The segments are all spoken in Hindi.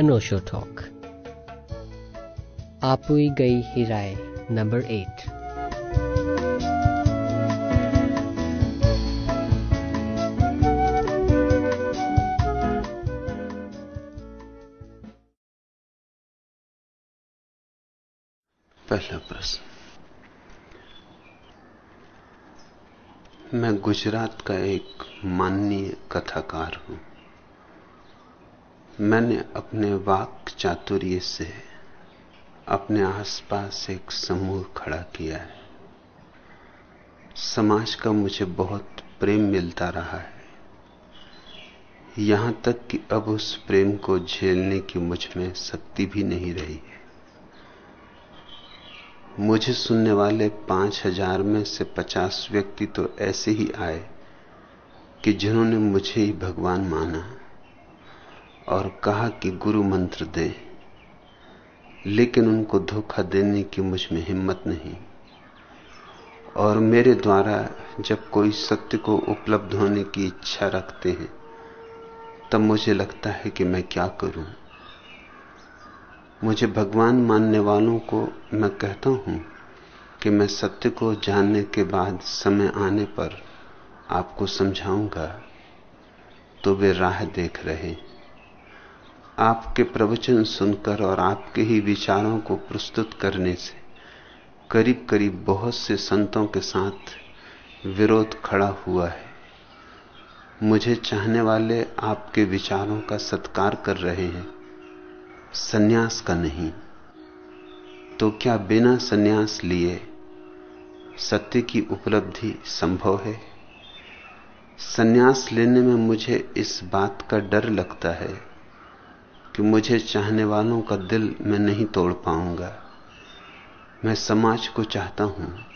अनोशो टॉक आपुई गई ही राय नंबर एट पहला प्रश्न। मैं गुजरात का एक माननीय कथाकार हूँ। मैंने अपने वाक चातुर्य से अपने आसपास एक समूह खड़ा किया है। समाज का मुझे बहुत प्रेम मिलता रहा है। यहाँ तक कि अब उस प्रेम को झेलने की मुझमें शक्ति भी नहीं रही है। मुझे सुनने वाले पाँच हज़ार में से पचास व्यक्ति तो ऐसे ही आए कि जिन्होंने मुझे ही भगवान माना। और कहा कि गुरु मंत्र दे। लेकिन उनको धोखा देने की मुझमें हिम्मत नहीं। और मेरे द्वारा जब कोई सत्य को उपलब्ध होने की इच्छा रखते हैं, तब मुझे लगता है कि मैं क्या करूँ। मुझे भगवान मानने वालों को मैं कहता हूँ कि मैं सत्य को जानने के बाद समय आने पर आपको समझाऊँगा तो वे राह देख रहे आपके प्रवचन सुनकर और आपके ही विचारों को प्रस्तुत करने से करीब करीब बहुत से संतों के साथ विरोध खड़ा हुआ है। मुझे चाहने वाले आपके विचारों का सत्कार कर रहे हैं। सन्यास का नहीं। तो क्या बिना सन्यास लिए सत्य की उपलब्धि संभव है? सन्यास लेने में मुझे इस बात का डर लगता है कि मुझे चाहने वालों का दिल मैं नहीं तोड़ पाऊँगा। मैं समाज को चाहता हूँ।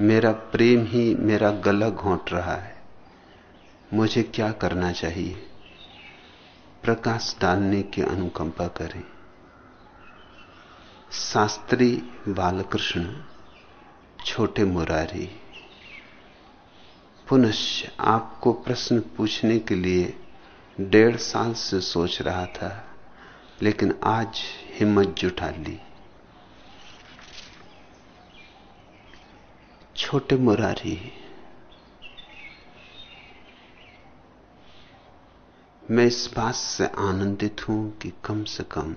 मेरा प्रेम ही मेरा गला घोंट रहा है। मुझे क्या करना चाहिए? प्रकाश डालने की अनुकंपा करें। शास्त्री बालकृष्ण, छोटे मुरारी, पुनश्च आपको प्रश्न पूछने के लिए डेढ़ साल से सोच रहा था, लेकिन आज हिम्मत जुटा ली। छोटे मुरारी, मैं इस बात से आनंदित हूँ कि कम से कम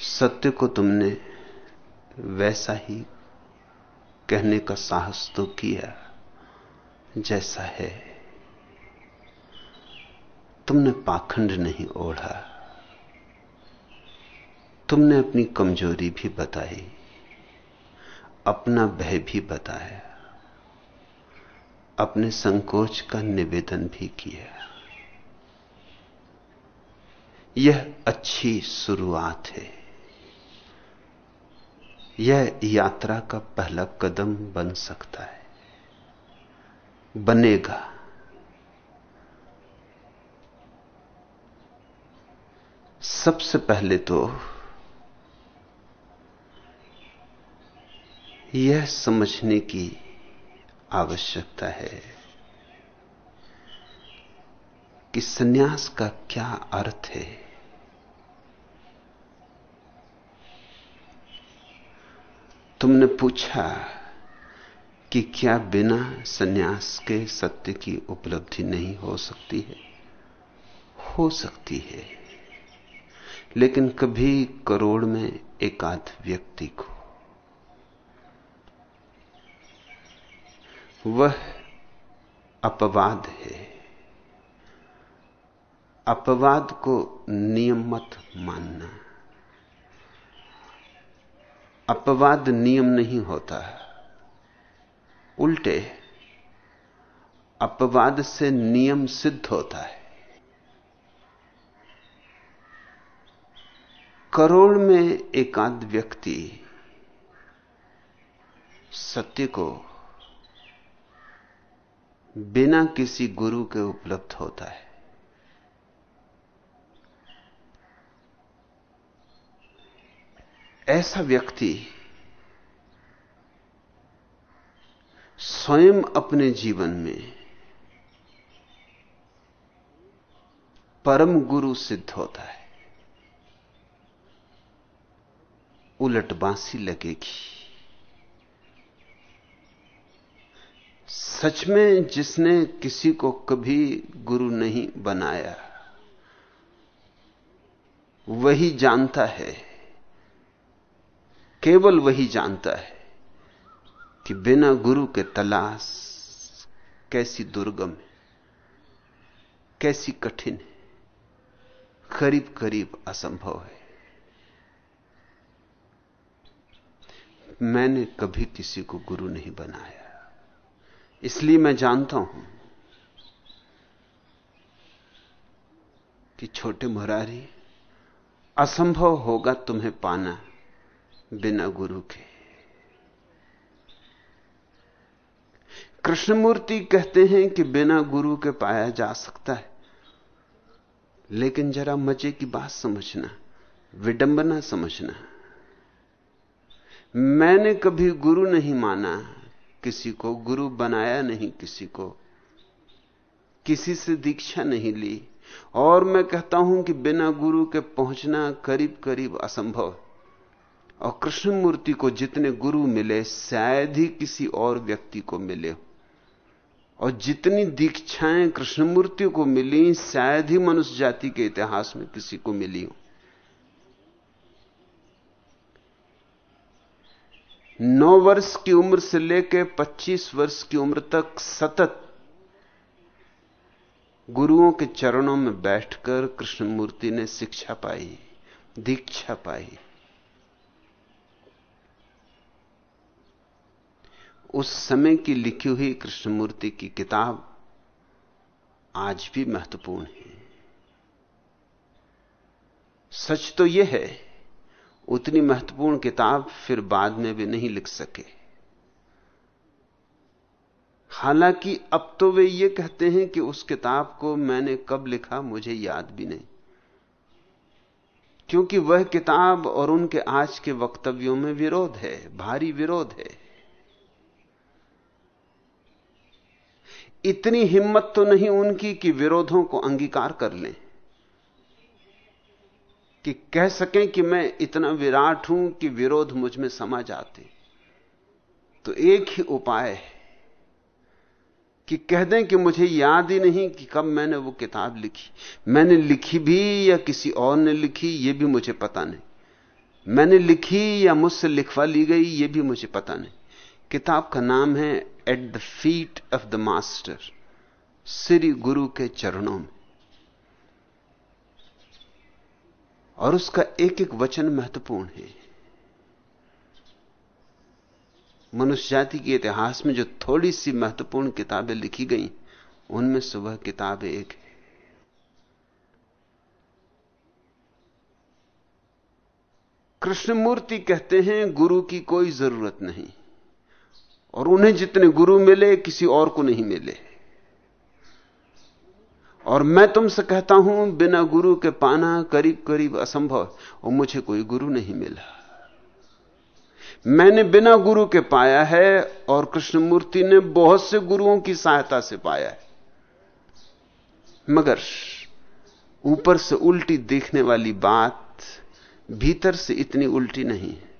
सत्य को तुमने वैसा ही कहने का साहस तो किया जैसा है। तुमने पाखंड नहीं ओढ़ा। तुमने अपनी कमज़ोरी भी बताई, अपना भय भी बताया, अपने संकोच का निवेदन भी किया। यह अच्छी शुरुआत है। यह यात्रा का पहला कदम बन सकता है। बनेगा। सबसे पहले तो यह समझने की आवश्यकता है कि सन्यास का क्या अर्थ है। तुमने पूछा कि क्या बिना सन्यास के सत्य की उपलब्धि नहीं हो सकती है? हो सकती है। लेकिन कभी करोड़ में एकाध व्यक्ति को। वह अपवाद है। अपवाद को नियम मत मानना। अपवाद नियम नहीं होता। उल्टे, अपवाद से नियम सिद्ध होता है। करोड़ में एकाध व्यक्ति सत्य को बिना किसी गुरु के उपलब्ध होता है। ऐसा व्यक्ति स्वयं अपने जीवन में परम गुरु सिद्ध होता है। उलट बांसी लगेगी। सच में जिसने किसी को कभी गुरु नहीं बनाया, वही जानता है, केवल वही जानता है कि बिना गुरु के तलाश कैसी दुर्गम है, कैसी कठिन है करीब करीब असंभव है। मैंने कभी किसी को गुरु नहीं बनाया। इसलिए मैं जानता हूँ कि छोटे मुरारी, असंभव होगा तुम्हें पाना बिना गुरु के। कृष्णमूर्ति कहते हैं कि बिना गुरु के पाया जा सकता है। लेकिन जरा मज़े की बात समझना, विडंबना समझना। मैंने कभी गुरु नहीं माना, किसी को गुरु बनाया नहीं, किसी को किसी से दीक्षा नहीं ली। और मैं कहता हूँ कि बिना गुरु के पहुँचना करीब करीब असंभव और कृष्णमूर्ति को जितने गुरु मिले, शायद ही किसी और व्यक्ति को मिले और जितनी दीक्षाएँ कृष्णमूर्ति को मिली, शायद ही मनुष्य जाति के इतिहास में किसी को मिली हो। नौ वर्ष की उम्र से लेकर पच्चीस वर्ष की उम्र तक सतत गुरुओं के चरणों में बैठकर कृष्णमूर्ति ने शिक्षा पाई, दीक्षा पाई। उस समय की लिखी हुई कृष्णमूर्ति की किताब आज भी महत्वपूर्ण है। सच तो यह है उतनी महत्वपूर्ण किताब फिर बाद में भी नहीं लिख सके। हालाँकि अब तो वे ये कहते हैं कि उस किताब को मैंने कब लिखा मुझे याद भी नहीं। क्योंकि वह किताब और उनके आज के वक्तव्यों में विरोध है, भारी विरोध है। इतनी हिम्मत तो नहीं उनकी कि विरोधों को अंगीकार कर लें। कि कह सकें कि मैं इतना विराट हूँ कि विरोध मुझमें समा जाते। तो एक ही उपाय है कि कह दें कि मुझे याद ही नहीं कि कब मैंने वो किताब लिखी। मैंने लिखी भी या किसी और ने लिखी, ये भी मुझे पता नहीं। मैंने लिखी या मुझसे लिखवा ली गई, ये भी मुझे पता नहीं। किताब का नाम है at the feet of the master Shri guru के चरणों में। और उसका एक एक वचन महत्वपूर्ण है। मनुष्य जाति के इतिहास में जो थोड़ी सी महत्वपूर्ण किताबें लिखी गई, उनमें सुबह किताब एक है। कृष्णमूर्ति कहते हैं, गुरु की कोई ज़रूरत नहीं। और उन्हें जितने गुरु मिले, किसी और को नहीं मिले। और मैं तुमसे कहता हूँ, बिना गुरु के पाना करीब करीब असंभव और मुझे कोई गुरु नहीं मिला। मैंने बिना गुरु के पाया है, और कृष्णमूर्ति ने बहुत से गुरुओं की सहायता से पाया है। मगर ऊपर से उल्टी देखने वाली बात, भीतर से इतनी उल्टी नहीं है।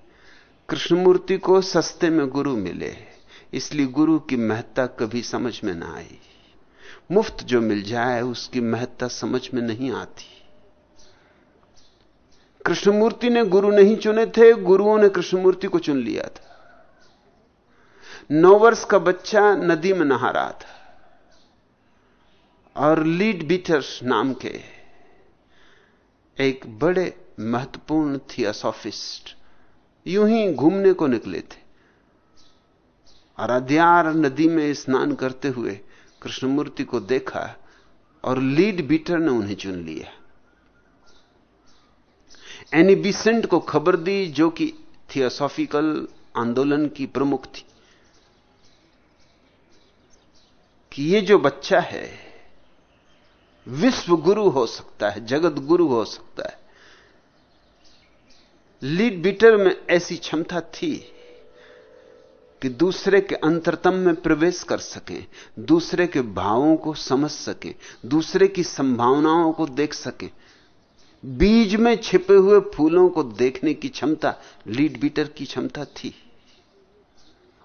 कृष्णमूर्ति को सस्ते में गुरु मिले, इसलिए गुरु की महत्ता कभी समझ में ना आई। मुफ़्त जो मिल जाए, उसकी महत्ता समझ में नहीं आती। कृष्णमूर्ति ने गुरु नहीं चुने थे, गुरुओं ने कृष्णमूर्ति को चुन लिया था। नौ वर्ष का बच्चा नदी में नहा रहा था। और लीड बीटर्स नाम के एक बड़े महत्वपूर्ण थियोसॉफिस्ट यूँ ही घूमने को निकले थे। और अध्यार नदी में स्नान करते हुए कृष्णमूर्ति को देखा और लीड बीटर ने उन्हें चुन लिया। एनी को खबर दी जो कि थियोसॉफिकल आंदोलन की प्रमुख थी कि ये जो बच्चा है, विश्व गुरु हो सकता है, जगत गुरु हो सकता है। लीड बीटर में ऐसी क्षमता थी कि दूसरे के अंतरतम में प्रवेश कर सकें, दूसरे के भावों को समझ सकें, दूसरे की संभावनाओं को देख सकें। बीज में छिपे हुए फूलों को देखने की क्षमता, लीड बीटर की क्षमता थी।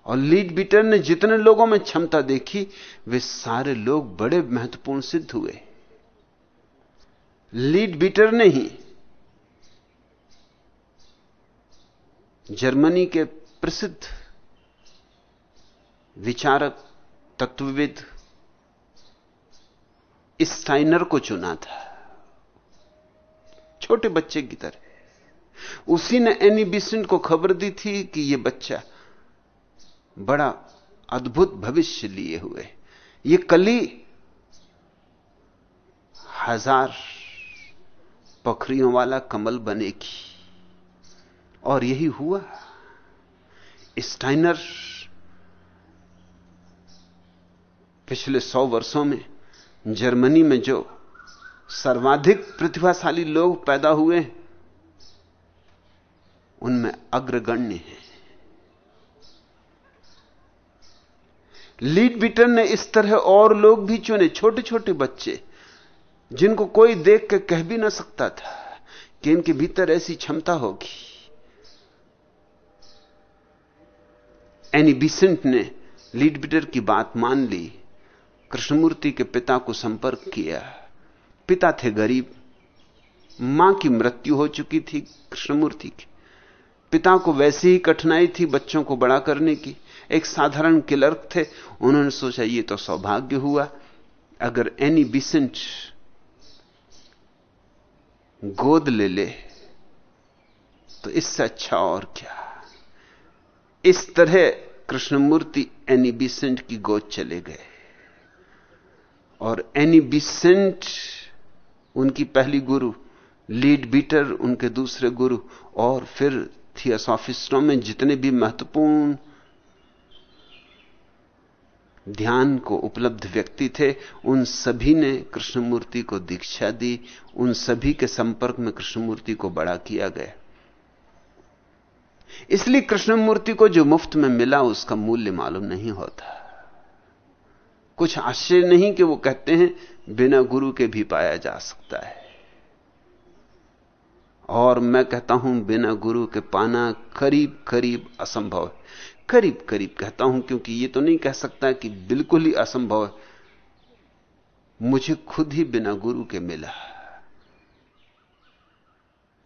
और लीड बीटर ने जितने लोगों में क्षमता देखी, वे सारे लोग बड़े महत्वपूर्ण सिद्ध हुए। लीड बीटर ने ही जर्मनी के प्रसिद्ध विचारक तत्वविद स्टाइनर को चुना था। छोटे बच्चे की तरह। उसी ने एनी बिसेंट को खबर दी थी कि यह बच्चा बड़ा अद्भुत भविष्य लिए हुए। ये कली हज़ार पखरियों वाला कमल बनेगी। और यही हुआ। स्टाइनर पिछले सौ वर्षों में जर्मनी में जो सर्वाधिक प्रतिभाशाली लोग पैदा हुए उनमें अग्रगण्य है। लीड बीटर ने इस तरह और लोग भी चुने छोटे छोटे बच्चे, जिनको कोई देख के कह भी ना सकता था कि इनके भीतर ऐसी क्षमता होगी। एनी बिसेंट ने लीड बीटर की बात मान ली। कृष्णमूर्ति के पिता को संपर्क किया। पिता थे गरीब। माँ की मृत्यु हो चुकी थी कृष्णमूर्ति की। पिता को वैसी ही कठिनाई थी बच्चों को बड़ा करने की। एक साधारण क्लर्क थे। उन्होंने सोचा, ये तो सौभाग्य हुआ। अगर एनी बिसेंट गोद ले ले तो इससे अच्छा और क्या? इस तरह कृष्णमूर्ति एनी बिसेंट की गोद चले गए। और एनी बिसेंट उनकी पहली गुरु लीड बीटर उनके दूसरे गुरु, और फिर थियोसॉफिस्टों में जितने भी महत्वपूर्ण ध्यान को उपलब्ध व्यक्ति थे, उन सभी ने कृष्णमूर्ति को दीक्षा दी, उन सभी के संपर्क में कृष्णमूर्ति को बड़ा किया गया। इसलिए कृष्णमूर्ति को जो मुफ़्त में मिला, उसका मूल्य मालूम नहीं होता। कुछ आश्चर्य नहीं कि वो कहते हैं, बिना गुरु के भी पाया जा सकता है। और मैं कहता हूँ, बिना गुरु के पाना करीब करीब असंभव है। करीब करीब कहता हूँ, क्योंकि ये तो नहीं कह सकता कि बिल्कुल ही असंभव है। मुझे खुद ही बिना गुरु के मिला।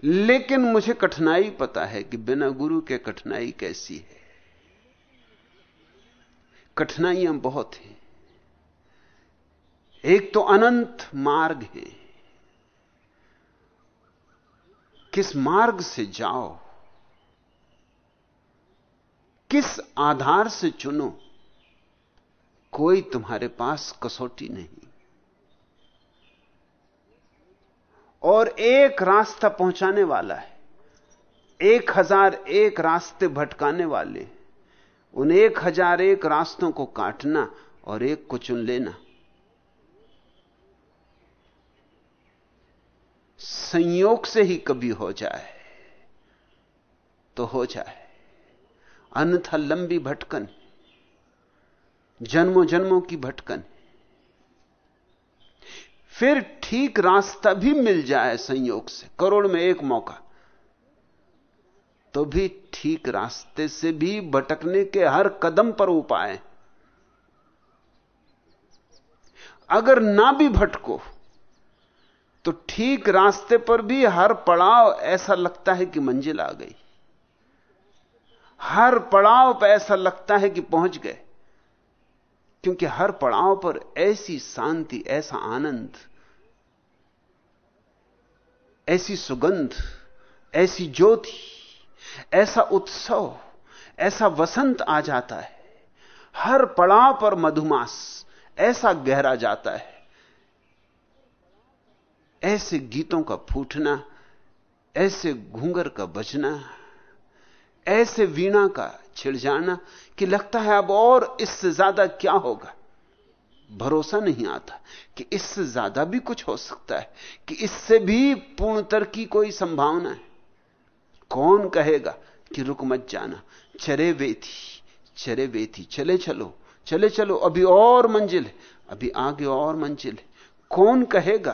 लेकिन मुझे कठिनाई पता है कि बिना गुरु के कठिनाई कैसी है। कठिनाइयाँ बहुत हैं। एक तो अनंत मार्ग है। किस मार्ग से जाओ? किस आधार से चुनो? कोई तुम्हारे पास कसौटी नहीं। और एक रास्ता पहुँचाने वाला है। एक हज़ार एक रास्ते भटकाने वाले। उन एक हज़ार एक रास्तों को काटना और एक को चुन लेना। संयोग से ही कभी हो जाए तो हो जाए। अन्यथा लंबी भटकन जन्मों जन्मों की भटकन। फिर ठीक रास्ता भी मिल जाए संयोग से, करोड़ में एक मौका तो भी ठीक रास्ते से भी भटकने के हर कदम पर उपाय। अगर ना भी भटको तो ठीक रास्ते पर भी हर पड़ाव ऐसा लगता है कि मंजिल आ गई। हर पड़ाव पर ऐसा लगता है कि पहुँच गए। क्योंकि हर पड़ाव पर ऐसी शांति, ऐसा आनंद, ऐसी सुगंध, ऐसी ज्योति, ऐसा उत्सव, ऐसा वसंत आ जाता है। हर पड़ाव पर मधुमास ऐसा गहरा जाता है। ऐसे गीतों का फूटना, ऐसे घूंगर का बजना, ऐसे वीणा का छिड़ जाना कि लगता है अब और इससे ज़्यादा क्या होगा? भरोसा नहीं आता कि इससे ज़्यादा भी कुछ हो सकता है, कि इससे भी पूर्णतर की कोई संभावना है। कौन कहेगा कि रुक मत जाना, चरे वे थी चरे वे थी चले चलो चले चलो, अभी और मंजिल है, अभी आगे और मंजिल है। कौन कहेगा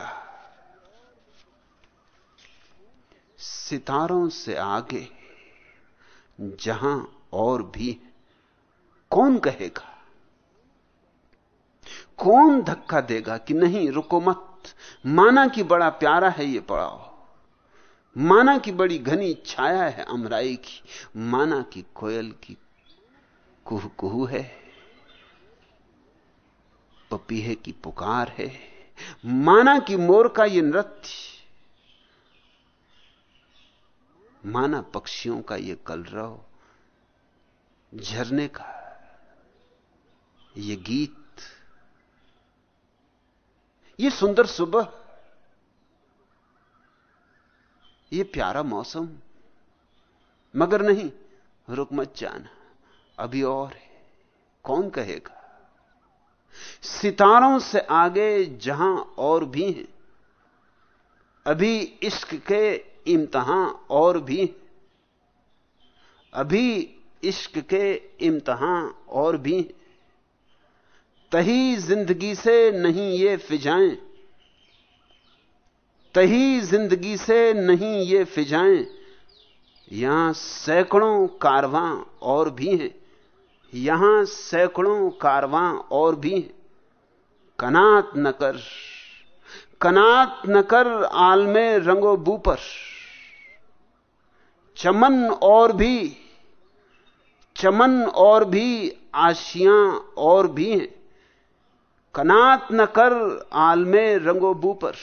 सितारों से आगे, जहाँ और भी कौन कहेगा? कौन धक्का देगा कि नहीं, रुको मत। माना कि बड़ा प्यारा है ये पड़ाव। माना कि बड़ी घनी छाया है अमराई की। माना कि कोयल की कुह कुहू है। पपीहे की पुकार है। माना कि मोर का ये नृत्य माना पक्षियों का ये कलरव, झरने का ये गीत। ये सुंदर सुबह, ये प्यारा मौसम, मगर नहीं, रुक मत जाना, अभी और है। कौन कहेगा? सितारों से आगे जहाँ और भी हैं, अभी इश्क के इम्तहान और भी, अभी इश्क के इम्तहान और भी। तही ज़िंदगी से नहीं ये फिजाएँ। तही ज़िंदगी से नहीं ये फिजाएँ। यहाँ सैकड़ों कारवां और भी हैं। यहाँ सैकड़ों कारवां और भी हैं। कनात न कर, कनात न कर आल में रंगो बू पर। चमन और भी, चमन और भी आशियाँ और भी हैं। कनात न कर आल में रंगो बू पर,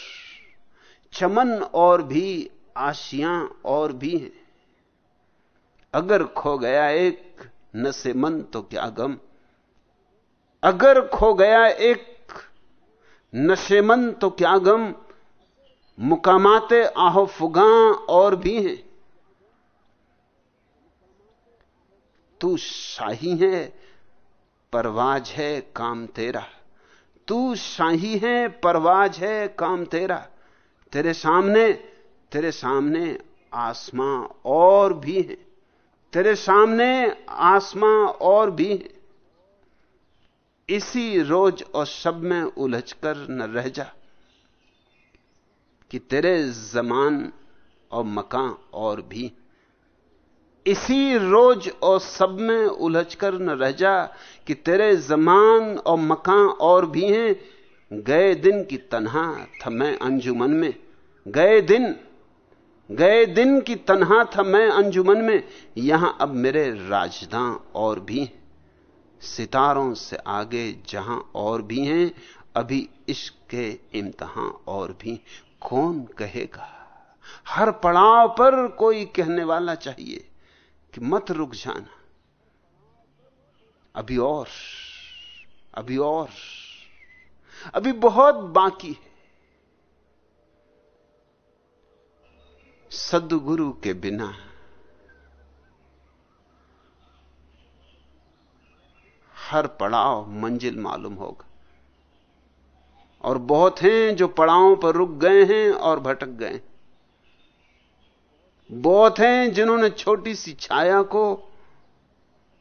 चमन और भी आशियाँ और भी हैं। अगर खो गया एक नशे मन तो क्या गम। अगर खो गया एक नशेमन तो क्या गम। मुकामाते आहो फुगा और भी हैं। तू शाही है, परवाज है काम तेरा। तू शाही है, परवाज है काम तेरा। तेरे सामने तेरे सामने आसमां और भी है। तेरे सामने आसमां और भी है। इसी रोज और सब में उलझ कर न रह जा कि तेरे जमान और मकान और भी इसी रोज और सब में उलझ कर न रह जा कि तेरे जमान और मकान और भी हैं। गए दिन की तनहा था मैं अंजुमन में। गए दिन गए दिन की तनहा था मैं अंजुमन में। यहाँ अब मेरे राजदां और भी हैं। सितारों से आगे जहाँ और भी हैं, अभी इश्क के और भी कौन कहेगा? हर पड़ाव पर कोई कहने वाला चाहिए। कि मत रुक जाना। अभी और अभी और, अभी बहुत बाकी है। सदगुरु के बिना हर पड़ाव मंजिल मालूम होगा। और बहुत हैं जो पड़ावों पर रुक गए हैं और भटक गए बहुत हैं जिन्होंने छोटी सी छाया को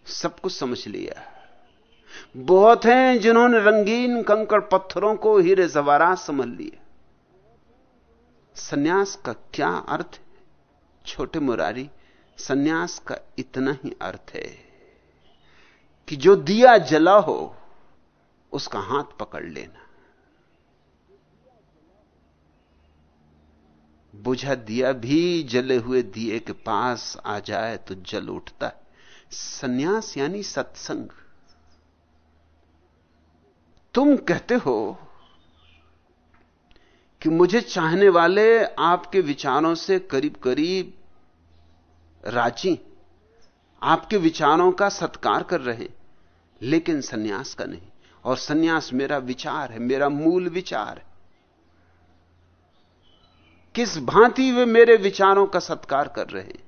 सब कुछ समझ लिया। बहुत हैं जिन्होंने रंगीन कंकड़ पत्थरों को हीरे जवारा समझ लिया सन्यास का क्या अर्थ छोटे मुरारी, सन्यास का इतना ही अर्थ है कि जो दिया जला हो, उसका हाथ पकड़ लेना। बुझा दिया भी, जले हुए दिए के पास आ जाए तो जल उठता है। सन्यास यानी सत्संग। तुम कहते हो कि मुझे चाहने वाले आपके विचारों से करीब करीब राज़ी, आपके विचारों का सत्कार कर रहे हैं, लेकिन सन्यास का नहीं। और सन्यास मेरा विचार है, मेरा मूल विचार है। किस भांति वे मेरे विचारों का सत्कार कर रहे हैं?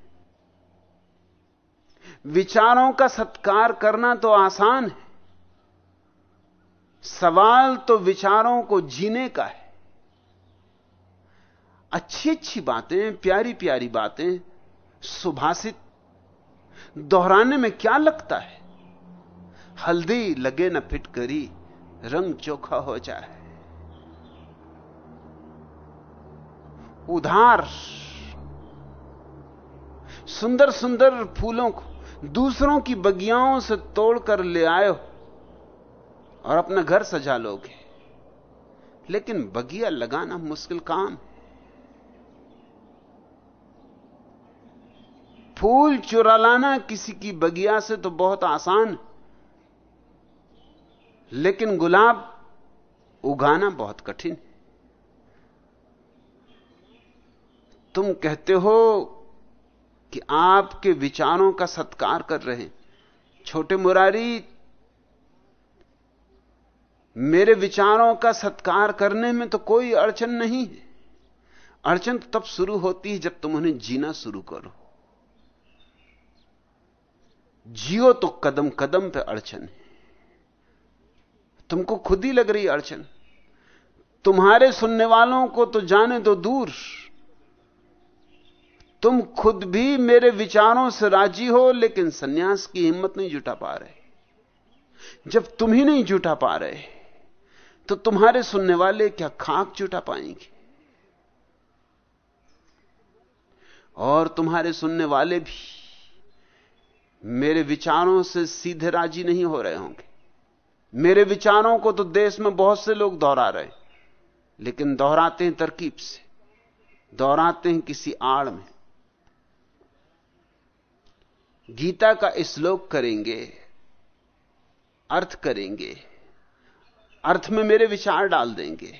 विचारों का सत्कार करना तो आसान है। सवाल तो विचारों को जीने का है। अच्छी अच्छी बातें प्यारी प्यारी बातें, सुभाषित, दोहराने में क्या लगता है? हल्दी लगे न फिट करी, रंग चोखा हो जाए। उधार। सुंदर सुंदर फूलों को, दूसरों की बगियाओं से तोड़कर ले आयो और अपना घर सजा लोगे। लेकिन बगिया लगाना मुश्किल काम फूल चुरा लाना किसी की बगिया से तो बहुत आसान लेकिन गुलाब उगाना बहुत कठिन है। तुम कहते हो कि आपके विचारों का सत्कार कर रहे हैं। छोटे मुरारी, मेरे विचारों का सत्कार करने में तो कोई अड़चन नहीं है। अड़चन तो तब शुरू होती है जब तुम उन्हें जीना शुरू करो। जियो तो कदम कदम पे अड़चन है। तुमको खुद ही लग रही अड़चन। तुम्हारे सुनने वालों को तो जाने दो दूर। तुम खुद भी मेरे विचारों से राज़ी हो, लेकिन सन्यास की हिम्मत नहीं जुटा पा रहे। जब तुम ही नहीं जुटा पा रहे तो तुम्हारे सुनने वाले क्या खाक जुटा पाएँगे? और तुम्हारे सुनने वाले भी मेरे विचारों से सीधे राज़ी नहीं हो रहे होंगे। मेरे विचारों को तो देश में बहुत से लोग दोहरा रहे लेकिन दोहराते हैं तरकीब से, दोहराते हैं किसी आड़ में। गीता का श्लोक करेंगे, अर्थ करेंगे, अर्थ में मेरे विचार डाल देंगे।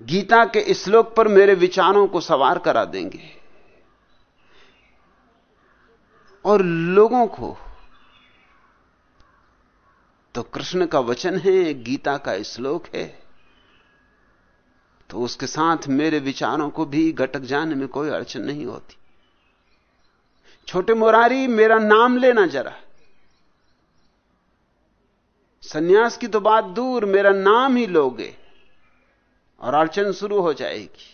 गीता के श्लोक पर मेरे विचारों को सवार करा देंगे। और लोगों को तो कृष्ण का वचन है, गीता का श्लोक है तो उसके साथ मेरे विचारों को भी घटक जाने में कोई अड़चन नहीं होती। छोटे मुरारी, मेरा नाम लेना जरा। सन्यास की तो बात दूर, मेरा नाम ही लोगे और अड़चन शुरू हो जाएगी।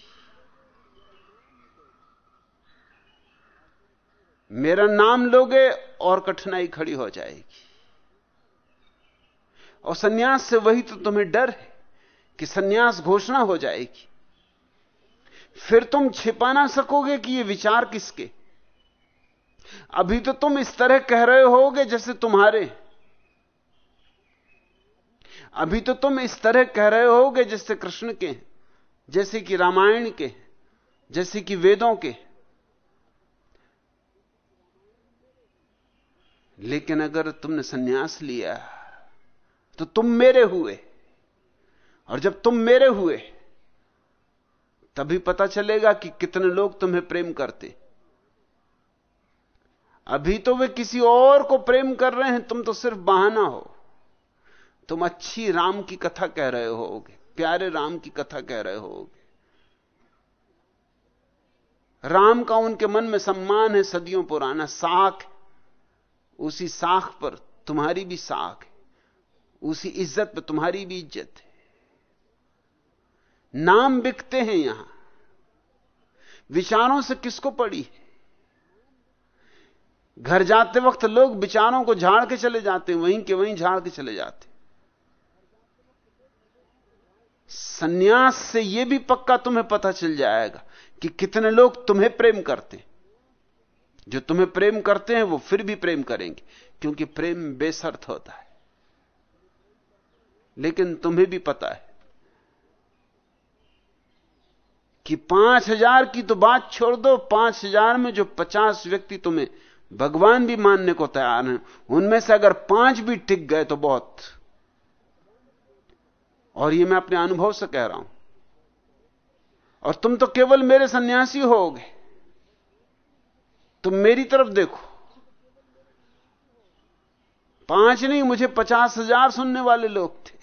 मेरा नाम लोगे और कठिनाई खड़ी हो जाएगी। और सन्यास से वही तो तुम्हें डर है कि सन्यास घोषणा हो जाएगी। फिर तुम छिपा ना सकोगे कि ये विचार किसके? अभी तो तुम इस तरह कह रहे होगे जैसे तुम्हारे। अभी तो तुम इस तरह कह रहे होगे जैसे कृष्ण के, जैसे कि रामायण के, जैसे कि वेदों के। लेकिन अगर तुमने सन्यास लिया तो तुम मेरे हुए। और जब तुम मेरे हुए, तभी पता चलेगा कि कितने लोग तुम्हें प्रेम करते। अभी तो वे किसी और को प्रेम कर रहे हैं, तुम तो सिर्फ़ बहाना हो। तुम अच्छी राम की कथा कह रहे होगे, प्यारे राम की कथा कह रहे होगे। राम का उनके मन में सम्मान है, सदियों पुराना साख उसी साख पर तुम्हारी भी साख है, उसी इज़्ज़त पर तुम्हारी भी इज़्ज़त है। नाम बिकते हैं यहाँ। विचारों से किसको पड़ी है? घर जाते वक्त लोग विचारों को झाड़ के चले जाते वहीं के वहीं झाड़ के चले जाते सन्यास से यह भी पक्का तुम्हें पता चल जाएगा कि कितने लोग तुम्हें प्रेम करते जो तुम्हें प्रेम करते हैं, वो फिर भी प्रेम करेंगे, क्योंकि प्रेम बेसर्त होता है। लेकिन तुम्हें भी पता है कि पाँच हज़ार की तो बात छोड़ दो, पाँच हज़ार में जो पचास व्यक्ति तुम्हें भगवान भी मानने को तैयार हैं। उनमें से अगर पाँच भी टिक गए तो बहुत। और ये मैं अपने अनुभव से कह रहा हूँ। और तुम तो केवल मेरे सन्यासी होगे। तुम मेरी तरफ़ देखो। पाँच नहीं, मुझे पचास हज़ार सुनने वाले लोग थे।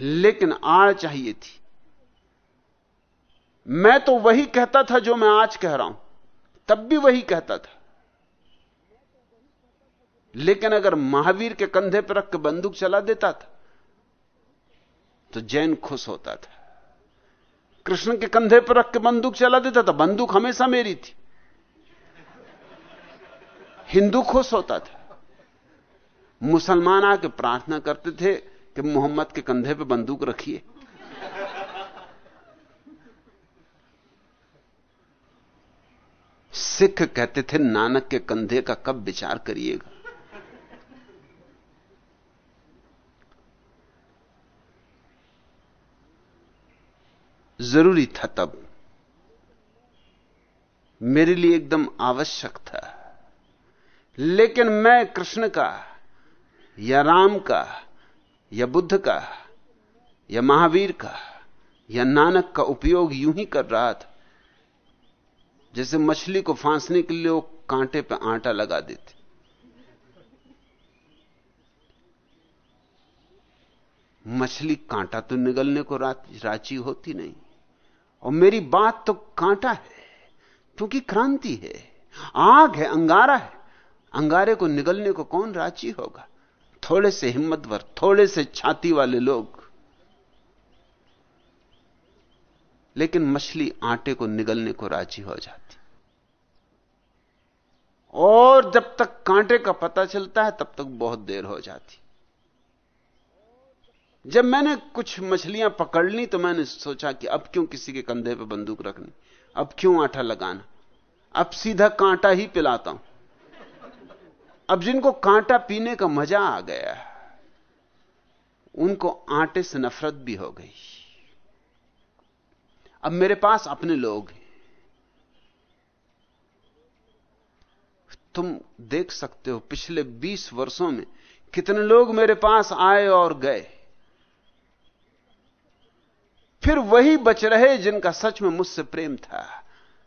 लेकिन आड़ चाहिए थी। मैं तो वही कहता था जो मैं आज कह रहा हूँ। तब भी वही कहता था। लेकिन अगर महावीर के कंधे पर रख के बंदूक चला देता था तो जैन खुश होता था। कृष्ण के कंधे पर रख के बंदूक चला देता था, बंदूक हमेशा मेरी थी। हिंदू खुश होता था। मुसलमान आके प्रार्थना करते थे कि मोहम्मद के कंधे पे बंदूक रखिए। सिख कहते थे, नानक के कंधे का कब विचार करिएगा? ज़रूरी था तब। मेरे लिए एकदम आवश्यक था। लेकिन मैं कृष्ण का, या राम का, या बुद्ध का, या महावीर का, या नानक का उपयोग यूँ ही कर रहा था। जैसे मछली को फांसने के लिए वो कांटे पे आटा लगा देते। मछली कांटा तो निगलने को राची होती नहीं। और मेरी बात तो कांटा है, क्योंकि क्रांति है। आग है, अंगारा है। अंगारे को निगलने को कौन राची होगा? थोड़े से हिम्मतवर, थोड़े से छाती वाले लोग लेकिन मछली आटे को निगलने को राज़ी हो जाती। और जब तक कांटे का पता चलता है, तब तक बहुत देर हो जाती। जब मैंने कुछ मछलियाँ पकड़ ली तो मैंने सोचा कि अब क्यों किसी के कंधे पर बंदूक रखनी? अब क्यों आटा लगाना? अब सीधा कांटा ही पिलाता हूँ। अब जिनको कांटा पीने का मज़ा आ गया उनको आटे से नफरत भी हो गई। अब मेरे पास अपने लोग हैं। तुम देख सकते हो पिछले 20 वर्षों में कितने लोग मेरे पास आए और गए। फिर वही बच रहे जिनका सच में मुझसे प्रेम था।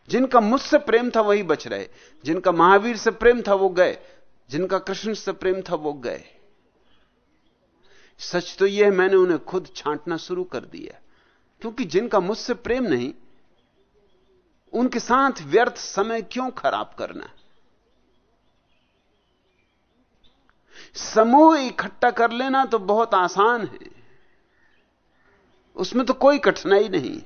जिनका मुझसे प्रेम था वही बच रहे। जिनका महावीर से प्रेम था वो गए। जिनका कृष्ण से प्रेम था वो गए। सच तो यह मैंने उन्हें खुद छांटना शुरू कर दिया। क्योंकि जिनका मुझसे प्रेम नहीं, उनके साथ व्यर्थ समय क्यों खराब करना? समूह इकट्ठा कर लेना तो बहुत आसान है। उसमें तो कोई कठिनाई नहीं।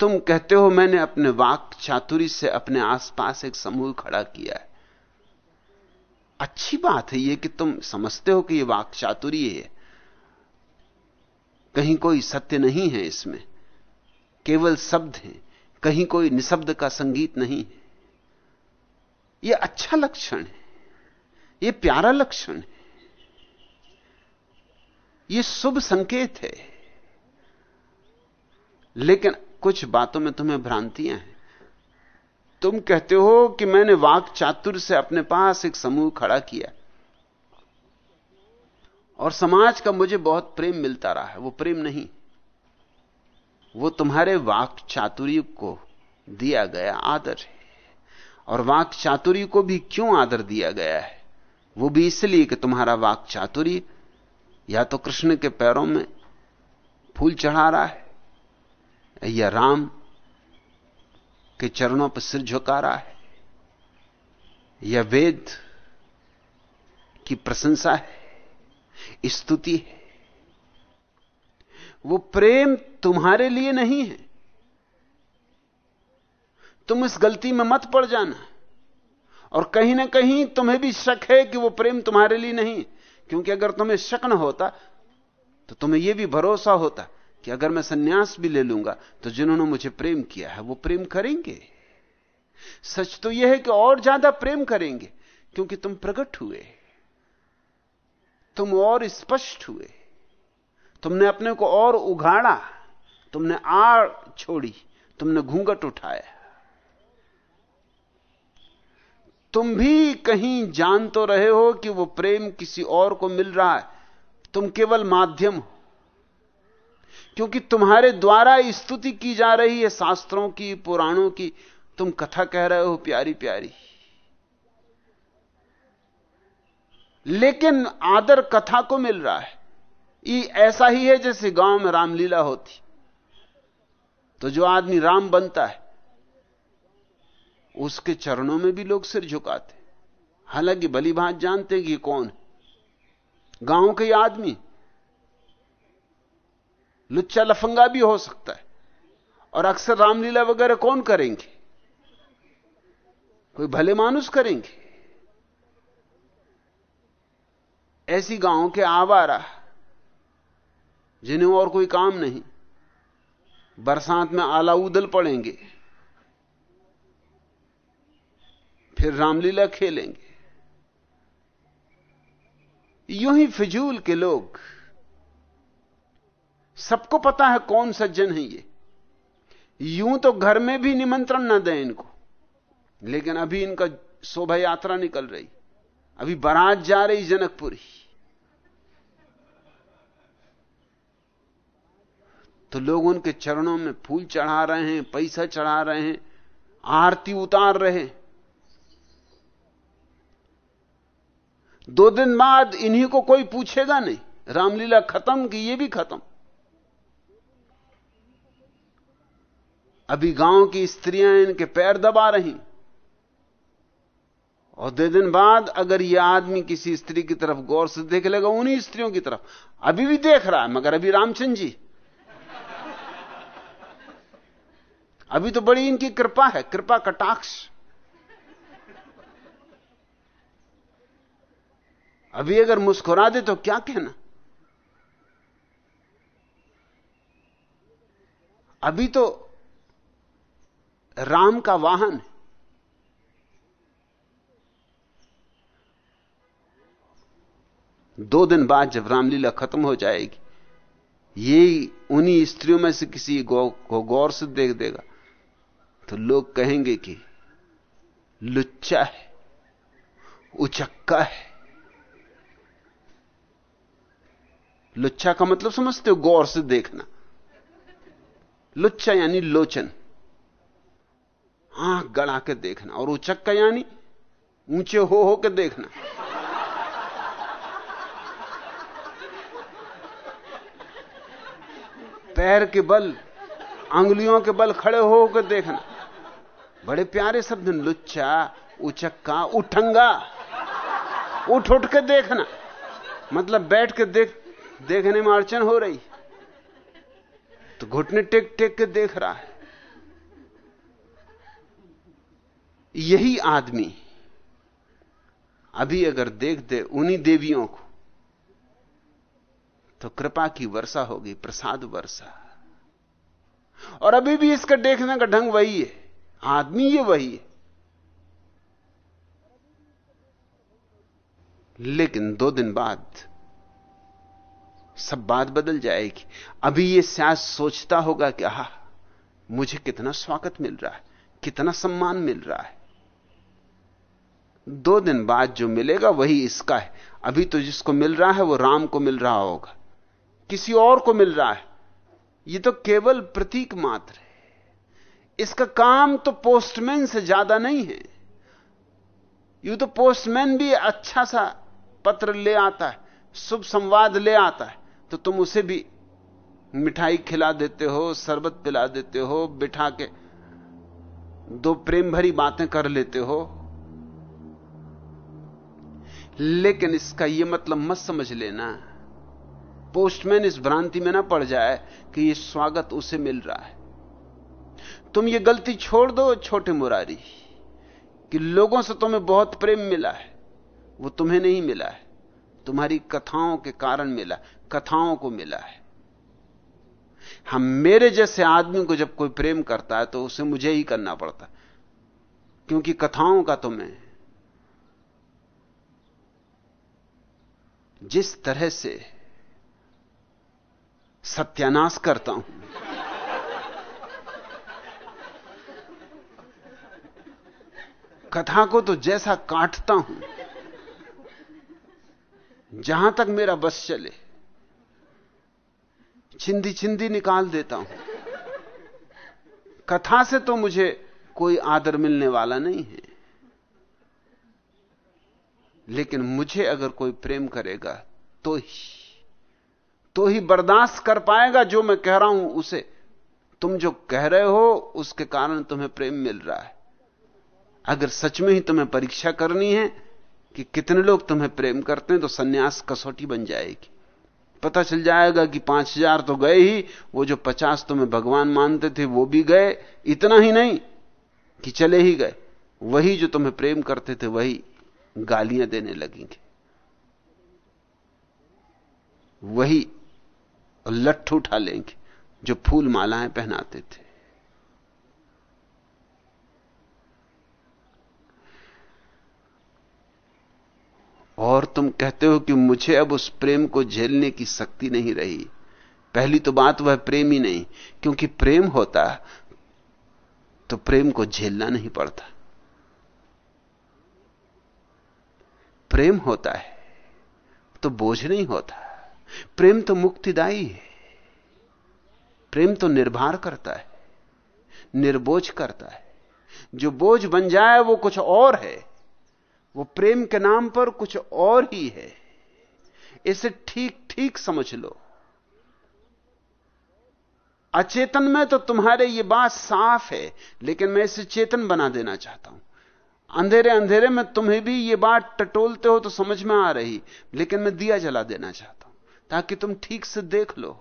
तुम कहते हो मैंने अपने वाक चातुरी से अपने आसपास एक समूह खड़ा किया है। अच्छी बात है यह कि तुम समझते हो कि यह वाक चातुरी है। कहीं कोई सत्य नहीं है इसमें। केवल शब्द हैं। कहीं कोई निशब्द का संगीत नहीं है। यह अच्छा लक्षण है। यह प्यारा लक्षण है। यह शुभ संकेत है। लेकिन कुछ बातों में तुम्हें भ्रांतियाँ हैं। तुम कहते हो कि मैंने वाक चातुर से अपने पास एक समूह खड़ा किया। और समाज का मुझे बहुत प्रेम मिलता रहा है, वो प्रेम नहीं। वो तुम्हारे वाक चातुर्य को दिया गया आदर है। और वाक चातुर्य को भी क्यों आदर दिया गया है? वो भी इसलिए कि तुम्हारा वाक चातुर्य या तो कृष्ण के पैरों में फूल चढ़ा रहा है, या राम के चरणों पर सिर झुका रहा है, या वेद की प्रशंसा है। स्तुति है। वो प्रेम तुम्हारे लिए नहीं है। तुम इस गलती में मत पड़ जाना। और कहीं ना कहीं तुम्हें भी शक है कि वो प्रेम तुम्हारे लिए नहीं क्योंकि अगर तुम्हें शक न होता तो तुम्हें यह भी भरोसा होता कि अगर मैं सन्यास भी ले लूँगा तो जिन्होंने मुझे प्रेम किया है, वो प्रेम करेंगे। सच तो यह है कि और ज़्यादा प्रेम करेंगे, क्योंकि तुम प्रकट हुए। तुम और स्पष्ट हुए। तुमने अपने को और उघाड़ा। तुमने आड़ छोड़ी। तुमने घूंघट उठाया। तुम भी कहीं जान तो रहे हो कि वो प्रेम किसी और को मिल रहा है। तुम केवल माध्यम हो। क्योंकि तुम्हारे द्वारा स्तुति की जा रही है शास्त्रों की, पुराणों की। तुम कथा कह रहे हो प्यारी प्यारी लेकिन आदर कथा को मिल रहा है। ये ऐसा ही है जैसे गाँव में रामलीला होती। तो जो आदमी राम बनता है, उसके चरणों में भी लोग सिर झुकाते। हालाँकि भली भात जानते कि कौन गाँव के आदमी, लुच्चा लफंगा भी हो सकता है। और अक्सर रामलीला वगैरह कौन करेंगे? कोई भले मानुस करेंगे? ऐसी गाँव के आवारा, जिन्हें और कोई काम नहीं, बरसात में आला उदल पड़ेंगे, फिर रामलीला खेलेंगे। यूँ ही फिजूल के लोग, सबको पता है कौन सज्जन है ये। यूँ तो घर में भी निमंत्रण ना दें इनको, लेकिन अभी इनका शोभा यात्रा निकल रही। अभी बारात जा रही जनकपुरी। तो लोग उनके चरणों में फूल चढ़ा रहे हैं, पैसा चढ़ा रहे हैं, आरती उतार रहे हैं। दो दिन बाद इन्हीं को कोई पूछेगा नहीं। रामलीला खत्म कि, ये भी खत्म। अभी गाँव की स्त्रियाँ इनके पैर दबा रही। और दो दिन बाद अगर यह आदमी किसी स्त्री की तरफ़ गौर से देख लेगा, उन्हीं स्त्रियों की तरफ़। अभी भी देख रहा है, मगर अभी रामचंद जी अभी तो बड़ी इनकी कृपा है, कृपा कटाक्ष अभी अगर मुस्कुरा दे तो क्या कहना? अभी तो राम का वाहन है। दो दिन बाद जब रामलीला खत्म हो जाएगी, ये उन्हीं स्त्रियों में से किसी गौ को गौर से देख देगा। तो लोग कहेंगे कि लुच्चा है, उचक्का है। लुच्चा का मतलब समझते हो, गौर से देखना। लुच्चा यानी लोचन। आँख गड़ा के देखना, और उचक्का यानी ऊँचे हो हो के देखना। पैर के बल, अंगुलियों के बल खड़े हो होकर देखना। बड़े प्यारे शब्द लुच्चा, उचक्का, उठंगा। उठ उठ के देखना। मतलब बैठ के देख, देखने में अड़चन हो रही। तो घुटने टेक टेक के देख रहा है। यही आदमी अभी अगर देख दे उन्हीं देवियों को तो कृपा की वर्षा होगी, प्रसाद वर्षा। और अभी भी इसका देखने का ढंग वही है। आदमी ये वही है। लेकिन दो दिन बाद सब बात बदल जाएगी। अभी ये शायद सोचता होगा कि, आह, मुझे कितना स्वागत मिल रहा है, कितना सम्मान मिल रहा है। दो दिन बाद जो मिलेगा वही इसका है। अभी तो जिसको मिल रहा है वो राम को मिल रहा होगा, किसी और को मिल रहा है। ये तो केवल प्रतीक मात्र है। इसका काम तो पोस्टमैन से ज़्यादा नहीं है। यू तो पोस्टमैन भी अच्छा सा पत्र ले आता है, शुभ संवाद ले आता है तो तुम उसे भी मिठाई खिला देते हो, शरबत पिला देते हो, बिठा के दो प्रेम भरी बातें कर लेते हो। लेकिन इसका यह मतलब मत समझ लेना, पोस्टमैन इस भ्रांति में ना पड़ जाए कि यह स्वागत उसे मिल रहा है। तुम ये गलती छोड़ दो, छोटे मुरारी, कि लोगों से तुम्हें बहुत प्रेम मिला है। वो तुम्हें नहीं मिला है। तुम्हारी कथाओं के कारण मिला कथाओं को मिला है। हम मेरे जैसे आदमी को जब कोई प्रेम करता है तो उसे मुझे ही करना पड़ता क्योंकि कथाओं का तो मैं जिस तरह से सत्यानाश करता हूँ कथा को तो जैसा काटता हूँ, जहाँ तक मेरा बस चले छिंदी छिंदी निकाल देता हूँ। कथा से तो मुझे कोई आदर मिलने वाला नहीं है। लेकिन मुझे अगर कोई प्रेम करेगा तो ही तो ही बर्दाश्त कर पाएगा जो मैं कह रहा हूँ उसे। तुम जो कह रहे हो, उसके कारण तुम्हें प्रेम मिल रहा है। अगर सच में ही तुम्हें परीक्षा करनी है कि कितने लोग तुम्हें प्रेम करते हैं तो सन्यास कसौटी बन जाएगी। पता चल जाएगा कि पाँच हज़ार तो गए ही, वो जो पचास तुम्हें भगवान मानते थे, वो भी गए। इतना ही नहीं कि चले ही गए। वही जो तुम्हें प्रेम करते थे, वही गालियाँ देने लगेंगे। वही लठ उठा लेंगे, जो फूल मालाएँ पहनाते थे। और तुम कहते हो कि मुझे अब उस प्रेम को झेलने की शक्ति नहीं रही। पहली तो बात वह प्रेम ही नहीं, क्योंकि प्रेम होता तो प्रेम को झेलना नहीं पड़ता। प्रेम होता है तो बोझ नहीं होता। प्रेम तो मुक्तिदायी है। प्रेम तो निर्भर करता है, निर्बोझ करता है। जो बोझ बन जाए, वो कुछ और है। वो प्रेम के नाम पर कुछ और ही है। इसे ठीक ठीक समझ लो। अचेतन में तो तुम्हारे ये बात साफ़ है, लेकिन मैं इसे चेतन बना देना चाहता हूँ। अंधेरे अंधेरे में तुम्हें भी ये बात टटोलते हो तो समझ में आ रही, लेकिन मैं दिया जला देना चाहता हूँ, ताकि तुम ठीक से देख लो।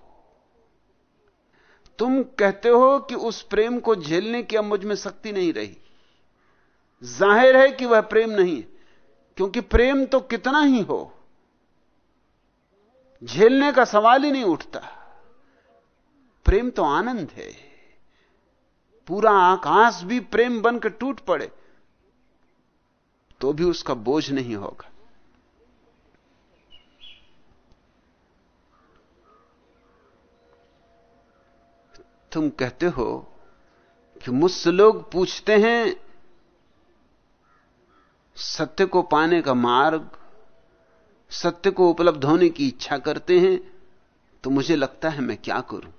तुम कहते हो कि उस प्रेम को झेलने की अब मुझमें शक्ति नहीं रही। ज़ाहिर है कि वह प्रेम नहीं क्योंकि प्रेम तो कितना ही हो, झेलने का सवाल ही नहीं उठता। प्रेम तो आनंद है। पूरा आकाश भी प्रेम बनकर टूट पड़े तो भी उसका बोझ नहीं होगा। तुम कहते हो कि मुझसे लोग पूछते हैं सत्य को पाने का मार्ग, सत्य को उपलब्ध होने की इच्छा करते हैं तो मुझे लगता है मैं क्या करूँ?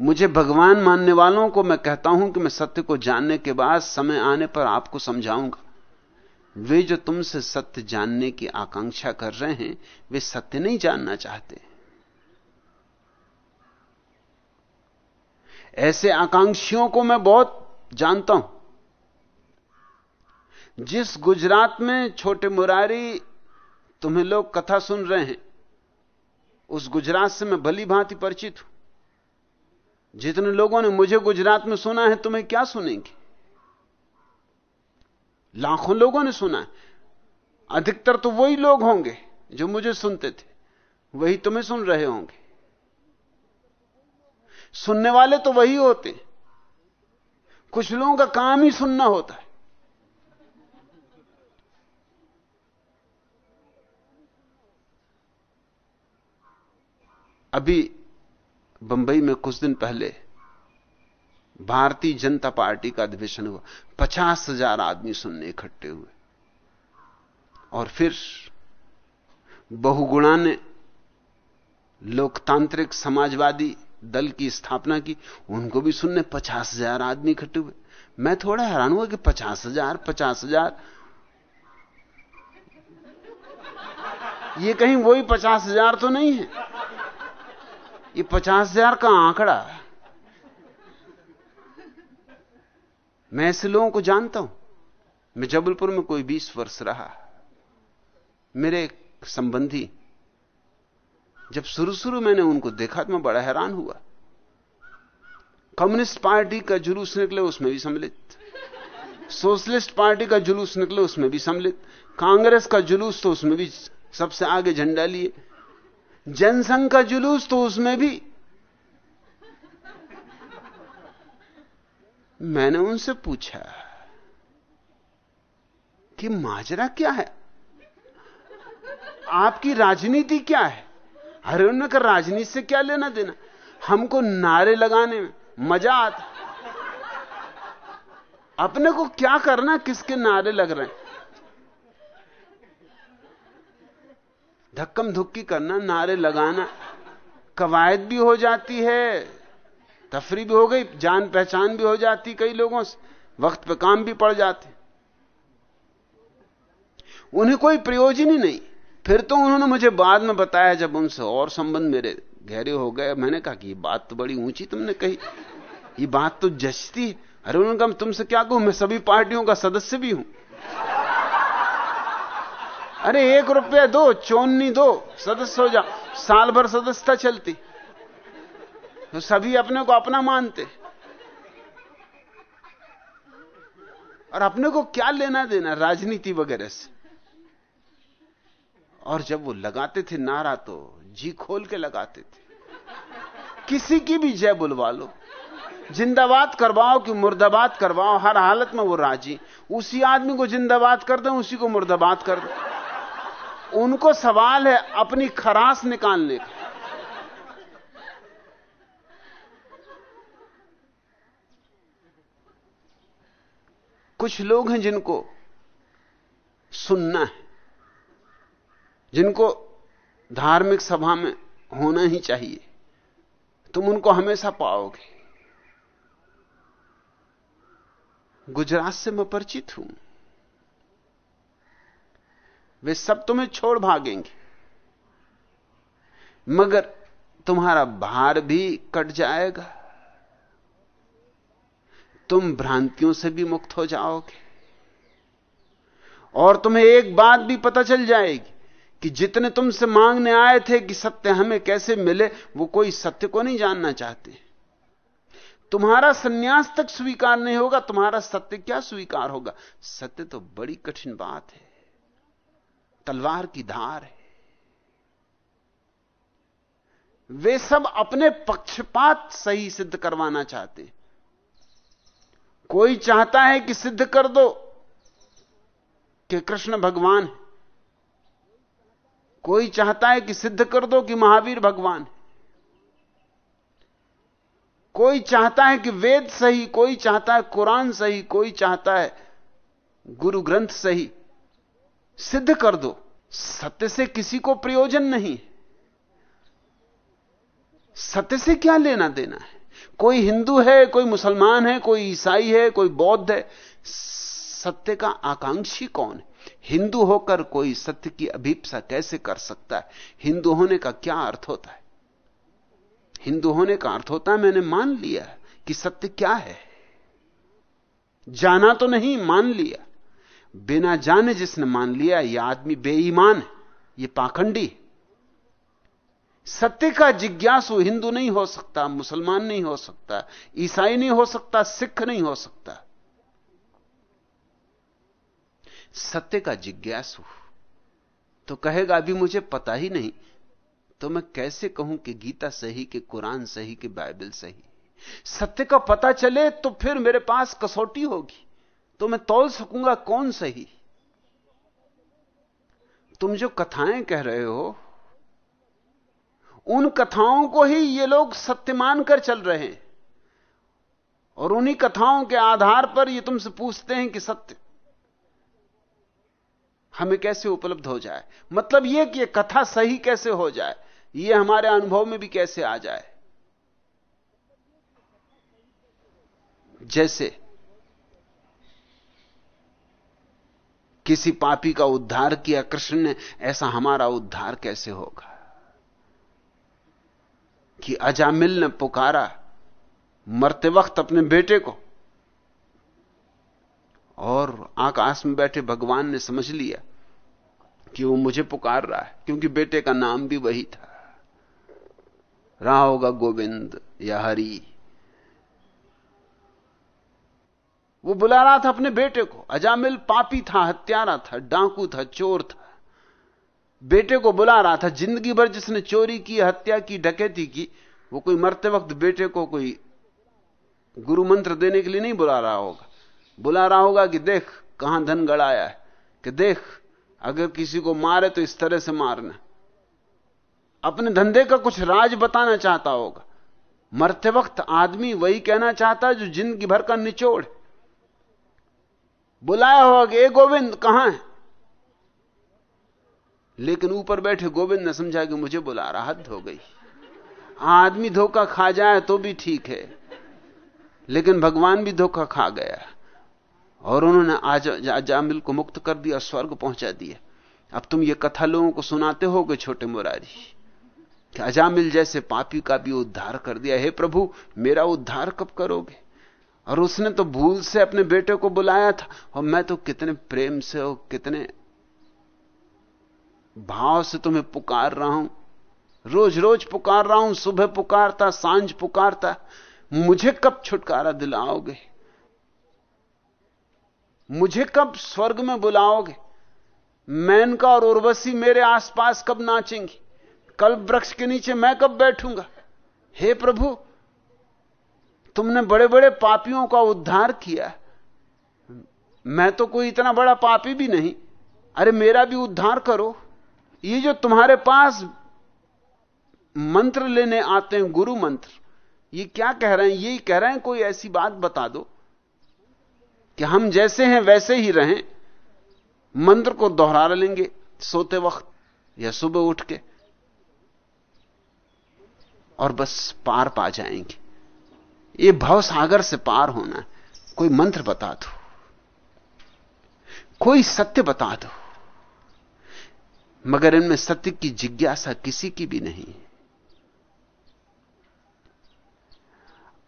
मुझे भगवान मानने वालों को मैं कहता हूँ कि मैं सत्य को जानने के बाद समय आने पर आपको समझाऊँगा। वे जो तुमसे सत्य जानने की आकांक्षा कर रहे हैं, वे सत्य नहीं जानना चाहते। ऐसे आकांक्षियों को मैं बहुत जानता हूँ। जिस गुजरात में छोटे मुरारी तुम्हें लोग कथा सुन रहे हैं, उस गुजरात से मैं भली भांति परिचित हूँ। जितने लोगों ने मुझे गुजरात में सुना है, तुम्हें क्या सुनेंगे? लाखों लोगों ने सुना है। अधिकतर तो वही लोग होंगे जो मुझे सुनते थे। वही तुम्हें सुन रहे होंगे। सुनने वाले तो वही होते। कुछ लोगों का काम ही सुनना होता है। अभी बंबई में कुछ दिन पहले भारतीय जनता पार्टी का अधिवेशन हुआ। पचास हज़ार आदमी सुनने इकट्ठे हुए। और फिर बहुगुणा ने लोकतांत्रिक समाजवादी दल की स्थापना की, उनको भी सुनने पचास हज़ार आदमी इकट्ठे हुए। मैं थोड़ा हैरान हुआ कि पचास हज़ार पचास हज़ार। ये कहीं वही पचास हज़ार तो नहीं है। ये पचास हज़ार का आंकड़ा। मैं ऐसे लोगों को जानता हूँ। मैं जबलपुर में कोई बीस वर्ष रहा। मेरे संबंधी जब शुरू शुरू मैंने उनको देखा तो मैं बड़ा हैरान हुआ। कम्युनिस्ट पार्टी का जुलूस निकले, उसमें भी सम्मिलित। सोशलिस्ट पार्टी का जुलूस निकले, उसमें भी सम्मिलित। कांग्रेस का जुलूस तो उसमें भी सबसे आगे झंडा लिए। जनसंघ का जुलूस तो उसमें भी। मैंने उनसे पूछा कि माजरा क्या है? आपकी राजनीति क्या है? अरे कहा, राजनीति से क्या लेना देना? हमको नारे लगाने में मज़ा आता। अपने को क्या करना किसके नारे लग रहे हैं? धक्कम धुक्की करना, नारे लगाना। कवायद भी हो जाती है, तफरी भी हो गई, जान पहचान भी हो जाती कई लोगों से, वक्त पे काम भी पड़ जाते। उन्हें कोई प्रयोजन ही नहीं। फिर तो उन्होंने मुझे बाद में बताया जब उनसे और संबंध मेरे गहरे हो गए। मैंने कहा कि ये बात तो बड़ी ऊँची तुमने कही। ये बात तो जचती अरे उन्होंने कहा तुमसे क्या कहूँ? मैं सभी पार्टियों का सदस्य भी हूँ। अरे एक रुपया दो चौनी दो, सदस्य हो जा। साल भर सदस्यता चलती। तो सभी अपने को अपना मानते। और अपने को क्या लेना देना, राजनीति वगैरह से। और जब वो लगाते थे नारा तो जी खोल के लगाते थे। किसी की भी जय बुलवा लो। जिंदाबाद करवाओ कि मुर्दाबाद करवाओ, हर हालत में वो राज़ी। उसी आदमी को जिंदाबाद कर दो, उसी को मुर्दाबाद कर दो। उनको सवाल है अपनी खरास निकालने का। कुछ लोग हैं जिनको सुनना है। जिनको धार्मिक सभा में होना ही चाहिए, तुम उनको हमेशा पाओगे। गुजरात से मैं परिचित हूँ। वे सब तुम्हें छोड़ भागेंगे। मगर तुम्हारा भार भी कट जाएगा। तुम भ्रांतियों से भी मुक्त हो जाओगे। और तुम्हें एक बात भी पता चल जाएगी कि जितने तुमसे मांगने आए थे कि सत्य हमें कैसे मिले, वो कोई सत्य को नहीं जानना चाहते। तुम्हारा सन्यास तक स्वीकार नहीं होगा, तुम्हारा सत्य क्या स्वीकार होगा? सत्य तो बड़ी कठिन बात है। तलवार की धार है। वे सब अपने पक्षपात सही सिद्ध करवाना चाहते। कोई चाहता है कि सिद्ध कर दो कि कृष्ण भगवान है। कोई चाहता है कि सिद्ध कर दो कि महावीर भगवान है। कोई चाहता है कि वेद सही, कोई चाहता है कुरान सही, कोई चाहता है गुरु ग्रंथ सही, सिद्ध कर दो। सत्य से किसी को प्रयोजन नहीं सत्य से क्या लेना देना है? कोई हिंदू है, कोई मुसलमान है, कोई ईसाई है, कोई बौद्ध है। सत्य का आकांक्षी कौन है? हिंदू होकर कोई सत्य की अभीपसा कैसे कर सकता है? हिंदू होने का क्या अर्थ होता है? हिंदू होने का अर्थ होता है, मैंने मान लिया कि सत्य क्या है। जाना तो नहीं, मान लिया। बिना जाने जिसने मान लिया यह आदमी बेईमान है यह पाखंडी सत्य का जिज्ञासु हिंदू नहीं हो सकता, मुसलमान नहीं हो सकता, ईसाई नहीं हो सकता, सिख नहीं हो सकता। सत्य का जिज्ञासु तो कहेगा, अभी मुझे पता ही नहीं तो मैं कैसे कहूँ कि गीता सही, कि कुरान सही, कि बाइबल सही? सत्य का पता चले तो फिर मेरे पास कसौटी होगी तो मैं तोल सकूँगा कौन सही? तुम जो कथाएँ कह रहे हो, उन कथाओं को ही ये लोग सत्य मानकर चल रहे हैं। और उन्हीं कथाओं के आधार पर ये तुमसे पूछते हैं कि सत्य हमें कैसे उपलब्ध हो जाए? मतलब यह कि यह कथा सही कैसे हो जाए? यह हमारे अनुभव में भी कैसे आ जाए? जैसे किसी पापी का उद्धार किया, कृष्ण ने, ऐसा हमारा उद्धार कैसे होगा? कि अजामिल ने पुकारा, मरते वक्त अपने बेटे को और आकाश में बैठे भगवान ने समझ लिया कि वो मुझे पुकार रहा है, क्योंकि बेटे का नाम भी वही था। रहा होगा गोविंद या हरि। वो बुला रहा था अपने बेटे को। अजामिल पापी था, हत्यारा था, डाकू था, चोर था। बेटे को बुला रहा था। ज़िंदगी भर जिसने चोरी की, हत्या की, डकैती की, वो कोई मरते वक्त बेटे को कोई गुरु मंत्र देने के लिए नहीं बुला रहा होगा। बुला रहा होगा कि देख कहाँ धन गड़ाया है, कि देख अगर किसी को मारे तो इस तरह से मारना। अपने धंधे का कुछ राज बताना चाहता होगा। मरते वक्त आदमी वही कहना चाहता है जो ज़िंदगी भर का निचोड़। बुलाया होगा कि, ए गोविंद, कहाँ है? लेकिन ऊपर बैठे गोविंद ने समझा कि मुझे बुला रहा हद हो गई। आदमी धोखा खा जाए तो भी ठीक है, लेकिन भगवान भी धोखा खा गया और उन्होंने आज जामिल को मुक्त कर दिया, स्वर्ग पहुँचा दिया। अब तुम ये कथा लोगों को सुनाते हो कि छोटे मुरारी। कि अजामिल जैसे पापी का भी उद्धार कर दिया। हे प्रभु, मेरा उद्धार कब करोगे? और उसने तो भूल से अपने बेटे को बुलाया था। और मैं तो कितने प्रेम से और कितने भाव से तुम्हें पुकार रहा हूँ। रोज रोज पुकार रहा हूँ, सुबह पुकारता, साँझ पुकारता। मुझे कब छुटकारा दिलाओगे? मुझे कब स्वर्ग में बुलाओगे? मैनका और उर्वशी मेरे आसपास कब नाचेंगी? कल वृक्ष के नीचे मैं कब बैठूँगा? हे प्रभु, तुमने बड़े बड़े पापियों का उद्धार किया मैं तो कोई इतना बड़ा पापी भी नहीं। अरे मेरा भी उद्धार करो। ये जो तुम्हारे पास मंत्र लेने आते हैं, गुरु मंत्र, ये क्या कह रहे हैं? यही कह रहे हैं, कोई ऐसी बात बता दो। कि हम जैसे हैं, वैसे ही रहें। मंत्र को दोहरा लेंगे, सोते वक्त या सुबह उठ के। और बस पार पा जाएँगे। ये भव सागर से पार होना कोई मंत्र बता दो। कोई सत्य बता दो। मगर इनमें सत्य की जिज्ञासा किसी की भी नहीं।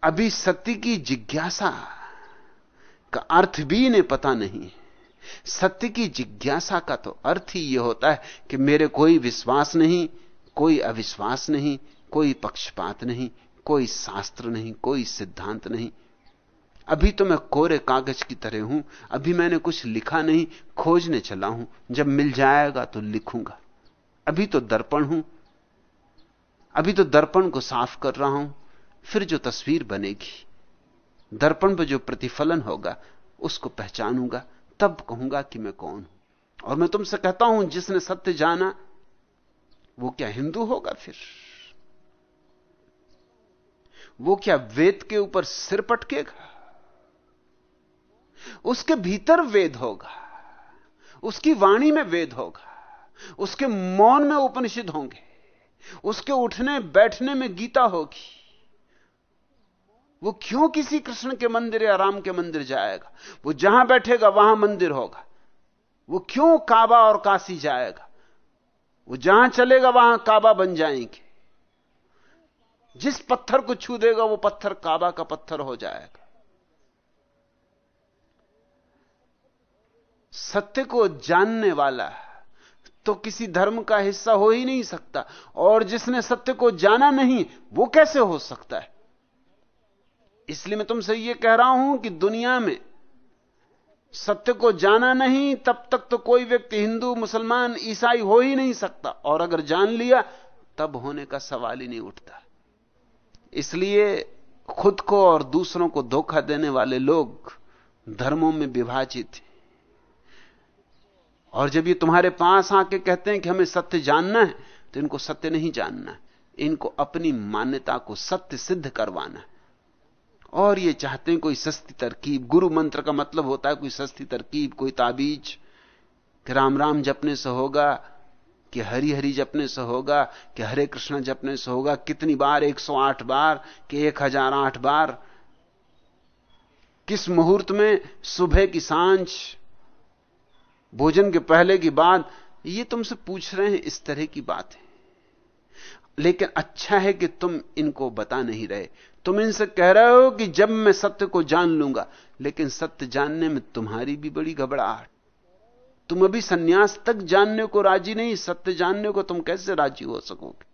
अभी सत्य की जिज्ञासा का अर्थ भी इन्हें पता नहीं सत्य की जिज्ञासा का तो अर्थ ही यह होता है कि मेरे कोई विश्वास नहीं, कोई अविश्वास नहीं, कोई पक्षपात नहीं, कोई शास्त्र नहीं, कोई सिद्धांत नहीं। अभी तो मैं कोरे कागज़ की तरह हूँ, अभी मैंने कुछ लिखा नहीं, खोजने चला हूँ, जब मिल जाएगा तो लिखूँगा। अभी तो दर्पण हूँ, अभी तो दर्पण को साफ़ कर रहा हूँ, फिर जो तस्वीर बनेगी। दर्पण पर जो प्रतिफलन होगा, उसको पहचानूँगा, तब कहूँगा कि मैं कौन हूँ। और मैं तुमसे कहता हूँ, जिसने सत्य जाना, वो क्या हिंदू होगा फिर? वो क्या वेद के ऊपर सिर पटकेगा? उसके भीतर वेद होगा, उसकी वाणी में वेद होगा, उसके मौन में उपनिषद होंगे, उसके उठने बैठने में गीता होगी। वो क्यों किसी कृष्ण के मंदिर या राम के मंदिर जाएगा? वो जहाँ बैठेगा, वहाँ मंदिर होगा। वो क्यों काबा और काशी जाएगा? वो जहाँ चलेगा, वहाँ काबा बन जाएँगे। जिस पत्थर को छू देगा वो पत्थर काबा का पत्थर हो जाएगा। सत्य को जानने वाला तो किसी धर्म का हिस्सा हो ही नहीं सकता। और जिसने सत्य को जाना नहीं, वो कैसे हो सकता है? इसलिए मैं तुमसे यह कह रहा हूँ कि दुनिया में सत्य को जाना नहीं, तब तक तो कोई व्यक्ति हिंदू, मुसलमान, ईसाई हो ही नहीं सकता। और अगर जान लिया, तब होने का सवाल ही नहीं उठता। इसलिए खुद को और दूसरों को धोखा देने वाले लोग धर्मों में विभाजित हैं। और जब ये तुम्हारे पास आके कहते हैं कि हमें सत्य जानना है तो इनको सत्य नहीं जानना इनको अपनी मान्यता को सत्य सिद्ध करवाना है। और ये चाहते हैं कोई सस्ती तरकीब। गुरु मंत्र का मतलब होता है कोई सस्ती तरकीब, कोई ताबीज, कि राम राम जपने से होगा, कि हरि हरि जपने से होगा, कि हरे कृष्ण जपने से होगा। कितनी बार? 108 बार, कि 1008 बार। किस मुहूर्त में? सुबह की साँझ, भोजन के पहले की बात। ये तुमसे पूछ रहे हैं, इस तरह की बात। है लेकिन अच्छा है कि तुम इनको बता नहीं रहे। तुम इनसे कह रहे हो कि जब मैं सत्य को जान लूँगा, लेकिन सत्य जानने में तुम्हारी भी बड़ी घबराहट। तुम अभी सन्यास तक जानने को राज़ी नहीं, सत्य जानने को तुम कैसे राज़ी हो सकोगे?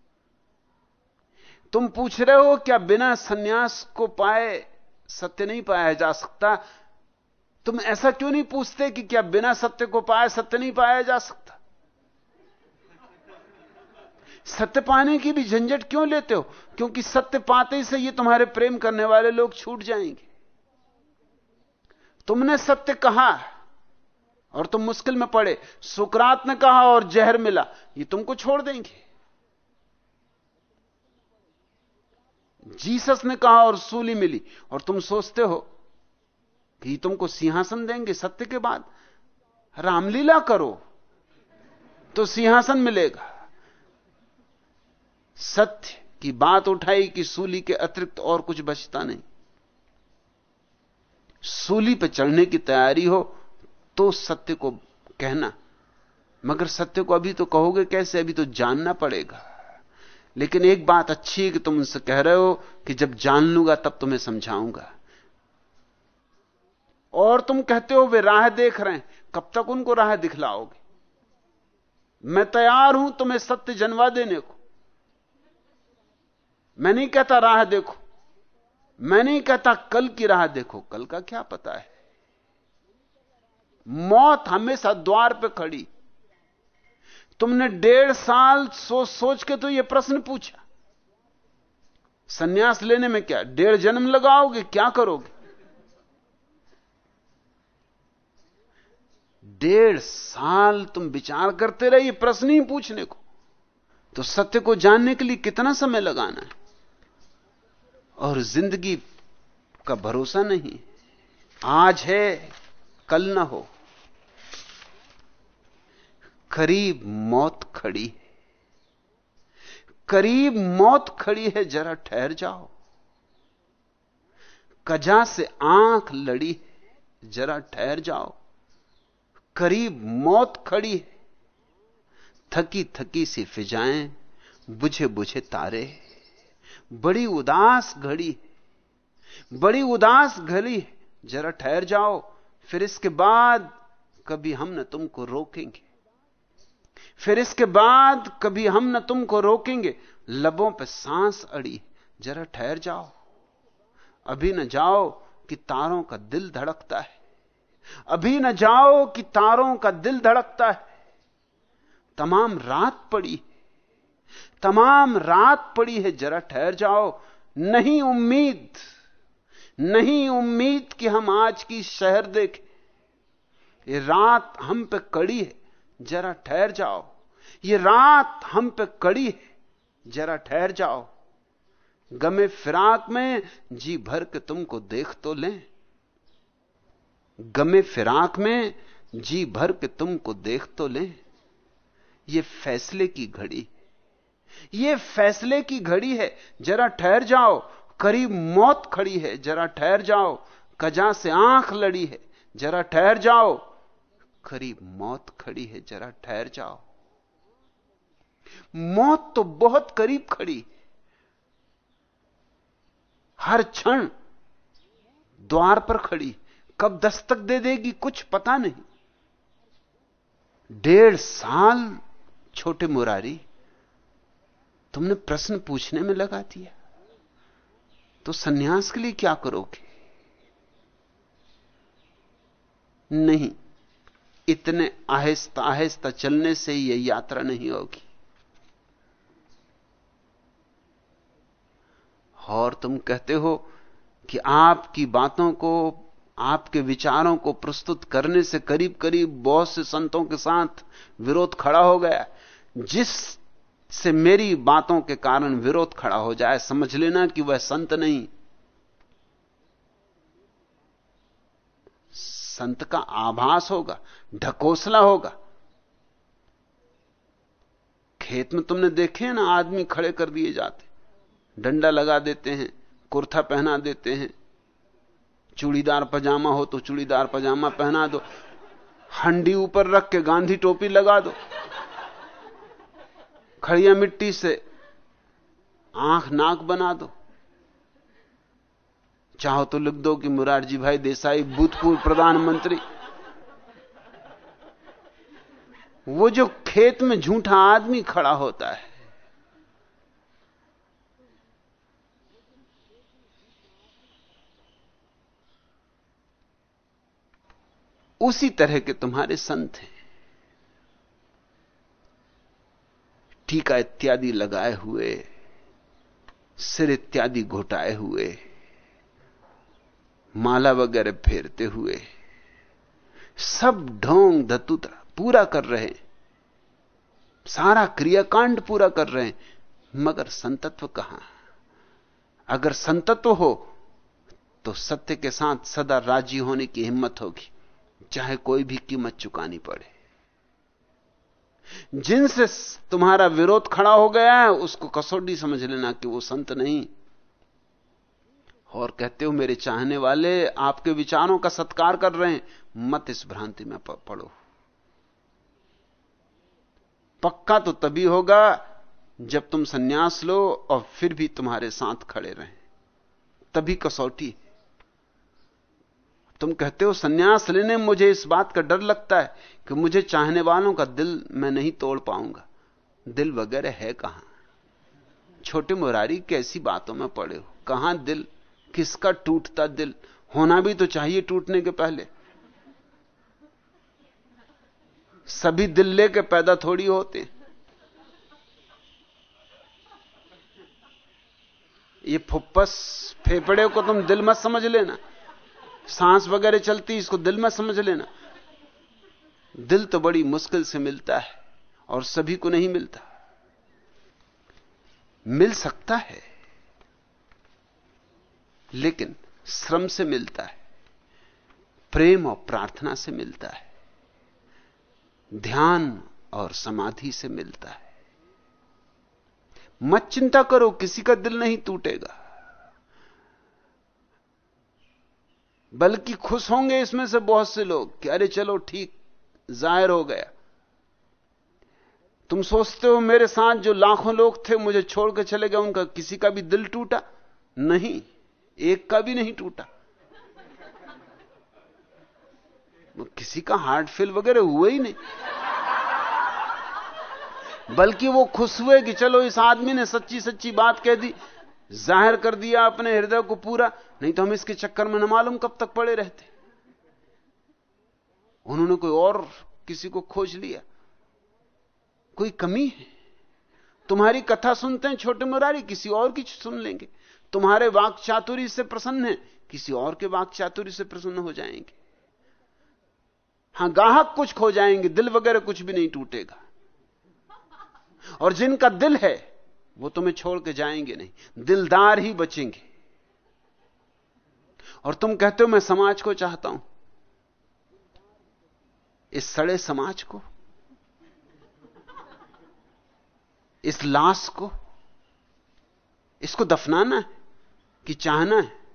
तुम पूछ रहे हो, क्या बिना सन्यास को पाए सत्य नहीं पाया जा सकता? तुम ऐसा क्यों नहीं पूछते कि क्या बिना सत्य को पाए सत्य नहीं पाया जा सकता? सत्य पाने की भी झंझट क्यों लेते हो? क्योंकि सत्य पाते से ये तुम्हारे प्रेम करने वाले लोग छूट जाएँगे। तुमने सत्य कहा और तुम मुश्किल में पड़े। सुकरात ने कहा और जहर मिला। ये तुमको छोड़ देंगे। जीसस ने कहा और सूली मिली। और तुम सोचते हो कि तुमको सिंहासन देंगे सत्य के बाद? रामलीला करो तो सिंहासन मिलेगा। सत्य की बात उठाई कि सूली के अतिरिक्त और कुछ बचता नहीं। सूली पर चढ़ने की तैयारी हो तो सत्य को कहना। मगर सत्य को अभी तो कहोगे कैसे? अभी तो जानना पड़ेगा। लेकिन एक बात अच्छी है कि तुम उनसे कह रहे हो कि जब जान लूँगा तब तुम्हें समझाऊँगा। और तुम कहते हो वे राह देख रहे हैं, कब तक उनको राह दिखलाओगे? मैं तैयार हूँ तुम्हें सत्य जनवा देने को। मैं नहीं कहता राह देखो। मैं नहीं कहता कल की राह देखो। कल का क्या पता है? मौत हमेशा द्वार पे खड़ी। तुमने डेढ़ साल सोच सोच के तो यह प्रश्न पूछा। सन्यास लेने में क्या? डेढ़ जन्म लगाओगे, क्या करोगे? डेढ़ साल तुम विचार करते रहे प्रश्न ही पूछने को। तो सत्य को जानने के लिए कितना समय लगाना है? और ज़िंदगी का भरोसा नहीं। आज है, कल ना हो। करीब मौत खड़ी है। करीब मौत खड़ी है, जरा ठहर जाओ। कजा से आँख लड़ी है, जरा ठहर जाओ। करीब मौत खड़ी है। थकी थकी सी फिजाएँ बुझे बुझे तारे बड़ी उदास घड़ी, बड़ी उदास घड़ी, जरा ठहर जाओ, फिर इसके बाद कभी हम न तुमको रोकेंगे। फिर इसके बाद कभी हम न तुमको रोकेंगे। लबों पे सांस अड़ी, जरा ठहर जाओ। अभी न जाओ कि तारों का दिल धड़कता है। अभी न जाओ कि तारों का दिल धड़कता है। तमाम रात पड़ी तमाम रात पड़ी है, जरा ठहर जाओ। नहीं उम्मीद नहीं उम्मीद कि हम आज की शहर देखें। ये रात हम पे कड़ी है, जरा ठहर जाओ। ये रात हम पे कड़ी है, जरा ठहर जाओ। गमे फिराक में जी भर के तुमको देख तो लें। गमे फिराक में जी भर के तुमको देख तो लें। ये फैसले की घड़ी ये फैसले की घड़ी है। जरा ठहर जाओ। करीब मौत खड़ी है। जरा ठहर जाओ। कजा से आँख लड़ी है। जरा ठहर जाओ। करीब मौत खड़ी है। जरा ठहर जाओ। मौत तो बहुत करीब खड़ी। हर क्षण द्वार पर खड़ी। कब दस्तक दे देगी कुछ पता नहीं। डेढ़ साल छोटे मुरारी तुमने प्रश्न पूछने में लगा दिया। तो सन्यास के लिए क्या करोगे? नहीं, इतने आहिस्ता आहिस्ता चलने से यह यात्रा नहीं होगी। और तुम कहते हो कि आपकी बातों को, आपके विचारों को प्रस्तुत करने से करीब करीब बहुत से संतों के साथ विरोध खड़ा हो गया। जिस से मेरी बातों के कारण विरोध खड़ा हो जाए, समझ लेना कि वह संत नहीं। संत का आभास होगा, ढकोसला होगा। खेत में तुमने देखे ना, आदमी खड़े कर दिए जाते। डंडा लगा देते हैं, कुर्ता पहना देते हैं। चूड़ीदार पजामा हो तो चूड़ीदार पजामा पहना दो। हंडी ऊपर रख के गांधी टोपी लगा दो। खड़िया मिट्टी से आँख नाक बना दो। चाहो तो लिख दो कि मुरारजी भाई देसाई, भूतपूर्व प्रधानमंत्री। वो जो खेत में झूठा आदमी खड़ा होता है, उसी तरह के तुम्हारे संत हैं। टीका इत्यादि लगाए हुए, सिर इत्यादि घोटाए हुए, माला वगैरह फेरते हुए, सब ढोंग धतुता पूरा कर रहे सारा क्रियाकांड पूरा कर रहे हैं। मगर संतत्व कहाँ? अगर संतत्व हो तो सत्य के साथ सदा राज़ी होने की हिम्मत होगी, चाहे कोई भी कीमत चुकानी पड़े। जिनसे तुम्हारा विरोध खड़ा हो गया है, उसको कसौटी समझ लेना कि वो संत नहीं। और कहते हो, मेरे चाहने वाले आपके विचारों का सत्कार कर रहे हैं, मत इस भ्रांति में पड़ो। पक्का तो तभी होगा जब तुम सन्यास लो और फिर भी तुम्हारे साथ खड़े रहें। तभी कसौटी तुम कहते हो, सन्यास लेने मुझे इस बात का डर लगता है कि मुझे चाहने वालों का दिल मैं नहीं तोड़ पाऊँगा। दिल वगैरह है कहाँ? छोटे मुरारी, कैसी बातों में पड़े हो? कहाँ दिल? किसका टूटता दिल? होना भी तो चाहिए टूटने के पहले। सभी दिल लेके पैदा थोड़ी होते ये फुप्पस, फेफड़े को तुम दिल मत समझ लेना। सांस वगैरह चलती इसको दिल में समझ लेना। दिल तो बड़ी मुश्किल से मिलता है, और सभी को नहीं मिलता। मिल सकता है, लेकिन श्रम से मिलता है, प्रेम और प्रार्थना से मिलता है, ध्यान और समाधि से मिलता है। मत चिंता करो, किसी का दिल नहीं टूटेगा। बल्कि खुश होंगे इसमें से बहुत से लोग कि अरे चलो ठीक, ज़ाहिर हो गया। तुम सोचते हो मेरे साथ जो लाखों लोग थे, मुझे छोड़कर चले गए, उनका किसी का भी दिल टूटा? नहीं, एक का भी नहीं टूटा। किसी का हार्ट फेल वगैरह हुआ ही नहीं। बल्कि वो खुश हुए कि चलो इस आदमी ने सच्ची सच्ची बात कह दी ज़ाहिर कर दिया अपने हृदय को पूरा, नहीं तो हम इसके चक्कर में न मालूम कब तक पड़े रहते। उन्होंने कोई और किसी को खोज लिया। कोई कमी है? तुम्हारी कथा सुनते हैं, छोटे मुरारी, किसी और की सुन लेंगे। तुम्हारे वाक चातुरी से प्रसन्न है, किसी और के वाक चातुरी से प्रसन्न हो जाएँगे। हाँ, गाहक कुछ खो जाएँगे, दिल वगैरह कुछ भी नहीं टूटेगा। और जिनका दिल है वो तुम्हें छोड़ के जाएँगे नहीं। दिलदार ही बचेंगे। और तुम कहते हो, मैं समाज को चाहता हूँ। इस सड़े समाज को, इस लाश को, इसको दफनाना है कि चाहना है?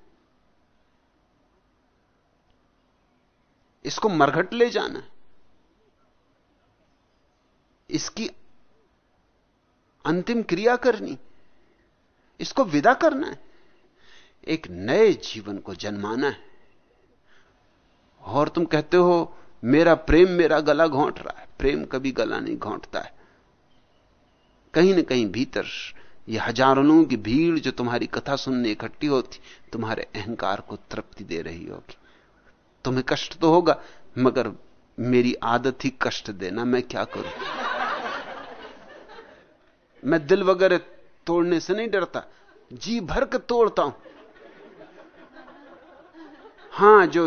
इसको मरघट ले जाना है? इसकी अंतिम क्रिया करनी। इसको विदा करना है। एक नए जीवन को जन्माना है। और तुम कहते हो, मेरा प्रेम मेरा गला घोंट रहा है। प्रेम कभी गला नहीं घोंटता है। कहीं ना कहीं भीतर ये हज़ारों लोगों की भीड़ जो तुम्हारी कथा सुनने इकट्ठी होती, तुम्हारे अहंकार को तृप्ति दे रही होगी। तुम्हें कष्ट तो होगा, मगर मेरी आदत ही कष्ट देना मैं क्या करूँ? मैं दिल वगैरह तोड़ने से नहीं डरता, जी भर के तोड़ता हूँ। हाँ, जो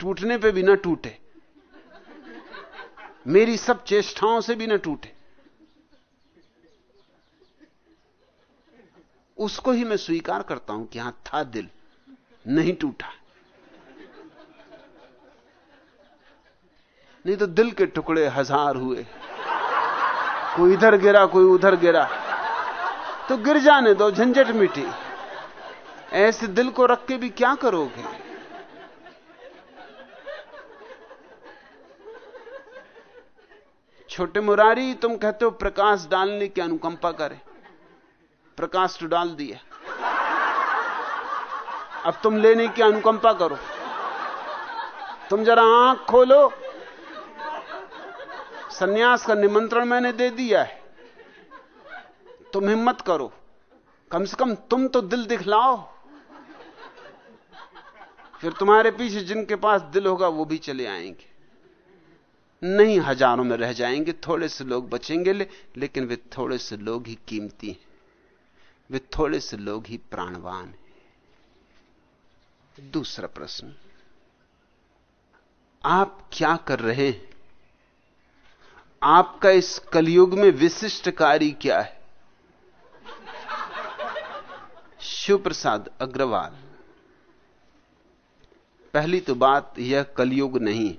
टूटने पे भी ना टूटे, मेरी सब चेष्टाओं से भी ना टूटे, उसको ही मैं स्वीकार करता हूँ कि हाँ, था दिल, नहीं टूटा। नहीं तो दिल के टुकड़े हज़ार हुए। कोई इधर गिरा, कोई उधर गिरा। तो गिर जाने दो, झंझट मिटी। ऐसे दिल को रख के भी क्या करोगे? छोटे मुरारी, तुम कहते हो प्रकाश डालने की अनुकंपा करे। प्रकाश तो डाल दिया। अब तुम लेने की अनुकंपा करो। तुम जरा आँख खोलो। सन्यास का निमंत्रण मैंने दे दिया है। तुम हिम्मत करो। कम से कम तुम तो दिल दिखलाओ। फिर तुम्हारे पीछे जिनके पास दिल होगा वो भी चले आएँगे। नहीं हज़ारों में रह जाएँगे थोड़े से लोग बचेंगे ले, लेकिन वे थोड़े से लोग ही कीमती हैं। वे थोड़े से लोग ही प्राणवान हैं। दूसरा प्रश्न। आप क्या कर रहे हैं? आपका इस कलयुग में विशिष्ट कार्य क्या है? शिव प्रसाद अग्रवाल। पहली तो बात, यह कलयुग नहीं।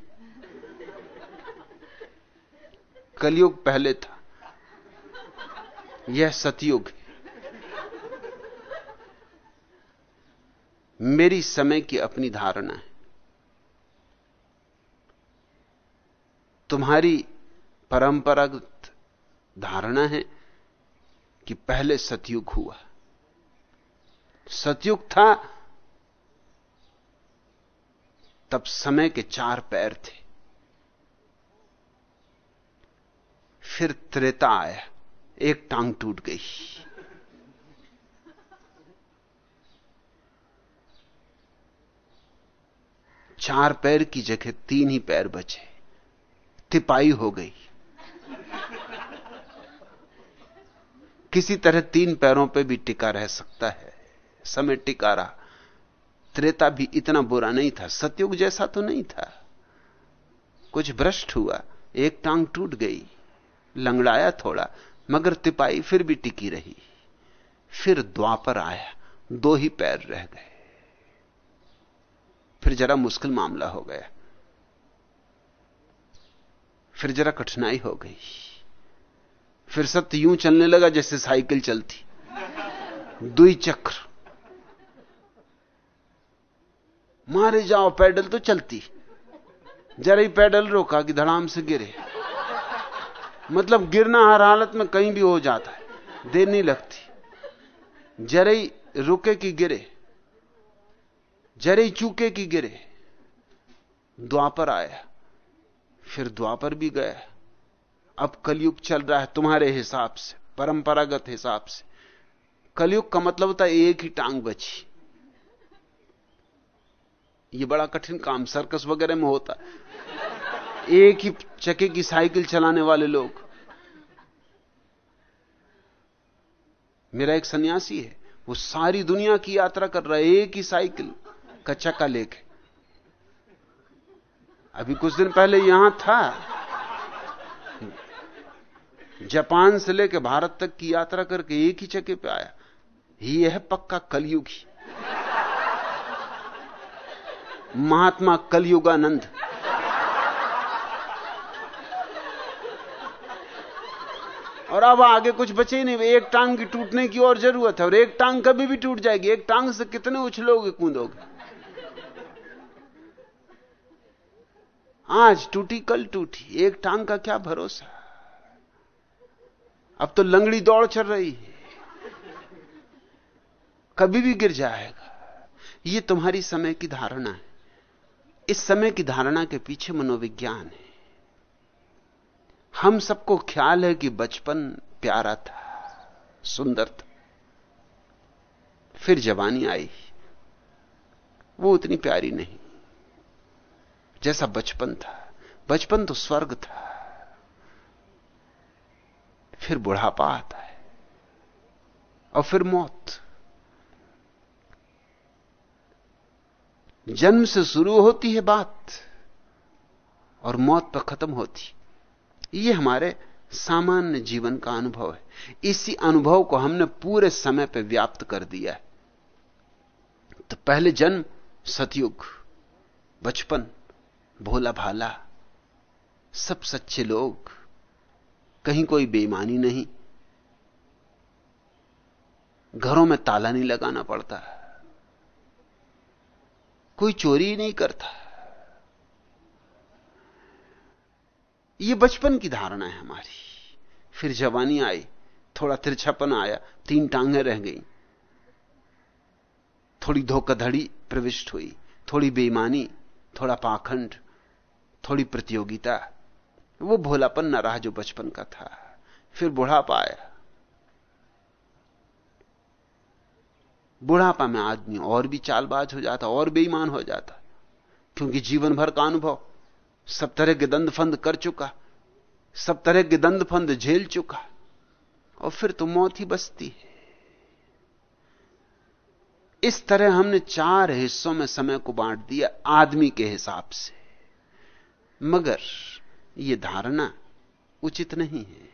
कलयुग पहले था। यह सतयुग मेरी समय की अपनी धारणा है। तुम्हारी परंपरागत धारणा है कि पहले सतयुग हुआ। सतयुग था, तब समय के चार पैर थे। फिर त्रेता आया, एक टांग टूट गई। चार पैर की जगह तीन ही पैर बचे। तिपाई हो गई। किसी तरह तीन पैरों पे भी टिका रह सकता है। समय टिका रहा त्रेता भी इतना बुरा नहीं था। सतयुग जैसा तो नहीं था। कुछ भ्रष्ट हुआ। एक टांग टूट गई। लंगड़ाया थोड़ा। मगर तिपाई फिर भी टिकी रही। फिर द्वापर आया। दो ही पैर रह गए। फिर जरा मुश्किल मामला हो गया। फिर जरा कठिनाई हो गई। फिर सत्य यूँ चलने लगा जैसे साइकिल चलती। दुई चक्र। मारे जाओ, पैडल तो चलती। जरा ही पैडल रोका कि धड़ाम से गिरे। मतलब गिरना हर हालत में कहीं भी हो जाता है। देर नहीं लगती। जरा ही रुके कि गिरे। जरे चूके की गिरे। द्वापर आया। फिर द्वापर भी गया। अब कलयुग चल रहा है तुम्हारे हिसाब से, परंपरागत हिसाब से। कलयुग का मतलब है एक ही टांग बची। ये बड़ा कठिन काम सर्कस वगैरह में होता। एक ही चके की साइकिल चलाने वाले लोग। मेरा एक सन्यासी है, वो सारी दुनिया की यात्रा कर रहा है, एक ही साइकिल का चक्का लेके। अभी कुछ दिन पहले यहाँ था जापान से लेकर भारत तक की यात्रा करके एक ही चक्के पे आया। है पक्का कलयुगी। महात्मा कलयुगानंद। और अब आगे कुछ बचे ही नहीं एक टांग की टूटने की और ज़रूरत है, और एक टांग कभी भी टूट जाएगी। एक टांग से कितने उछलोगे कूदोगे आज टूटी, कल टूटी। एक टांग का क्या भरोसा? अब तो लंगड़ी दौड़ चल रही है। कभी भी गिर जाएगा। ये तुम्हारी समय की धारणा है। इस समय की धारणा के पीछे मनोविज्ञान है। हम सबको ख्याल है कि बचपन प्यारा था, सुंदर था। फिर जवानी आई। वो उतनी प्यारी नहीं। जैसा बचपन था। बचपन तो स्वर्ग था। फिर बुढ़ापा आता है और फिर मौत। जन्म से शुरू होती है बात और मौत पर खत्म होती। ये हमारे सामान्य जीवन का अनुभव है। इसी अनुभव को हमने पूरे समय पर व्याप्त कर दिया है। तो पहले जन्म, सतयुग, बचपन, भोला भाला, सब सच्चे लोग कहीं कोई बेईमानी नहीं। घरों में ताला नहीं लगाना पड़ता। कोई चोरी नहीं करता। ये बचपन की धारणा है हमारी। फिर जवानी आई, थोड़ा तिरछापन आया, तीन टांगे रह गई। थोड़ी धोखाधड़ी प्रविष्ट हुई, थोड़ी बेईमानी, थोड़ा पाखंड, थोड़ी प्रतियोगिता। वो भोलापन न रहा जो बचपन का था। फिर बुढ़ापा आया। बुढ़ापा में आदमी और भी चालबाज हो जाता, और बेईमान हो जाता, क्योंकि जीवन भर का अनुभव। सब तरह के दंद फंद कर चुका, सब तरह के दंद फंद झेल चुका, और फिर तो मौत ही बसती है। इस तरह हमने चार हिस्सों में समय को बांट दिया आदमी के हिसाब से। मगर यह धारणा उचित नहीं है।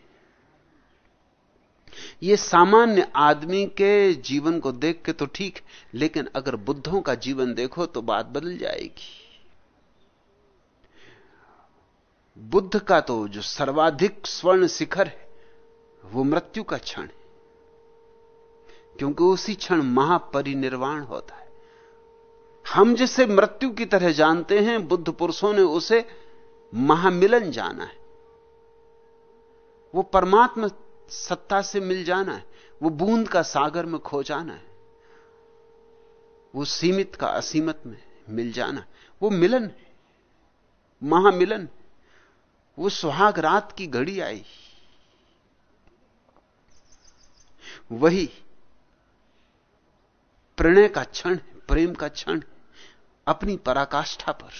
यह सामान्य आदमी के जीवन को देख के तो ठीक, लेकिन अगर बुद्धों का जीवन देखो तो बात बदल जाएगी। बुद्ध का तो जो सर्वाधिक स्वर्ण शिखर है, वो मृत्यु का क्षण है। क्योंकि उसी क्षण महापरिनिर्वाण होता है। हम जिसे मृत्यु की तरह जानते हैं, बुद्ध पुरुषों ने उसे महामिलन जाना है। वो परमात्मा सत्ता से मिल जाना है। वो बूंद का सागर में खो जाना है। वो सीमित का असीमत में मिल जाना वो मिलन है। महामिलन वो सुहाग रात की घड़ी आई। वही प्रणय का क्षण प्रेम का क्षण अपनी पराकाष्ठा पर।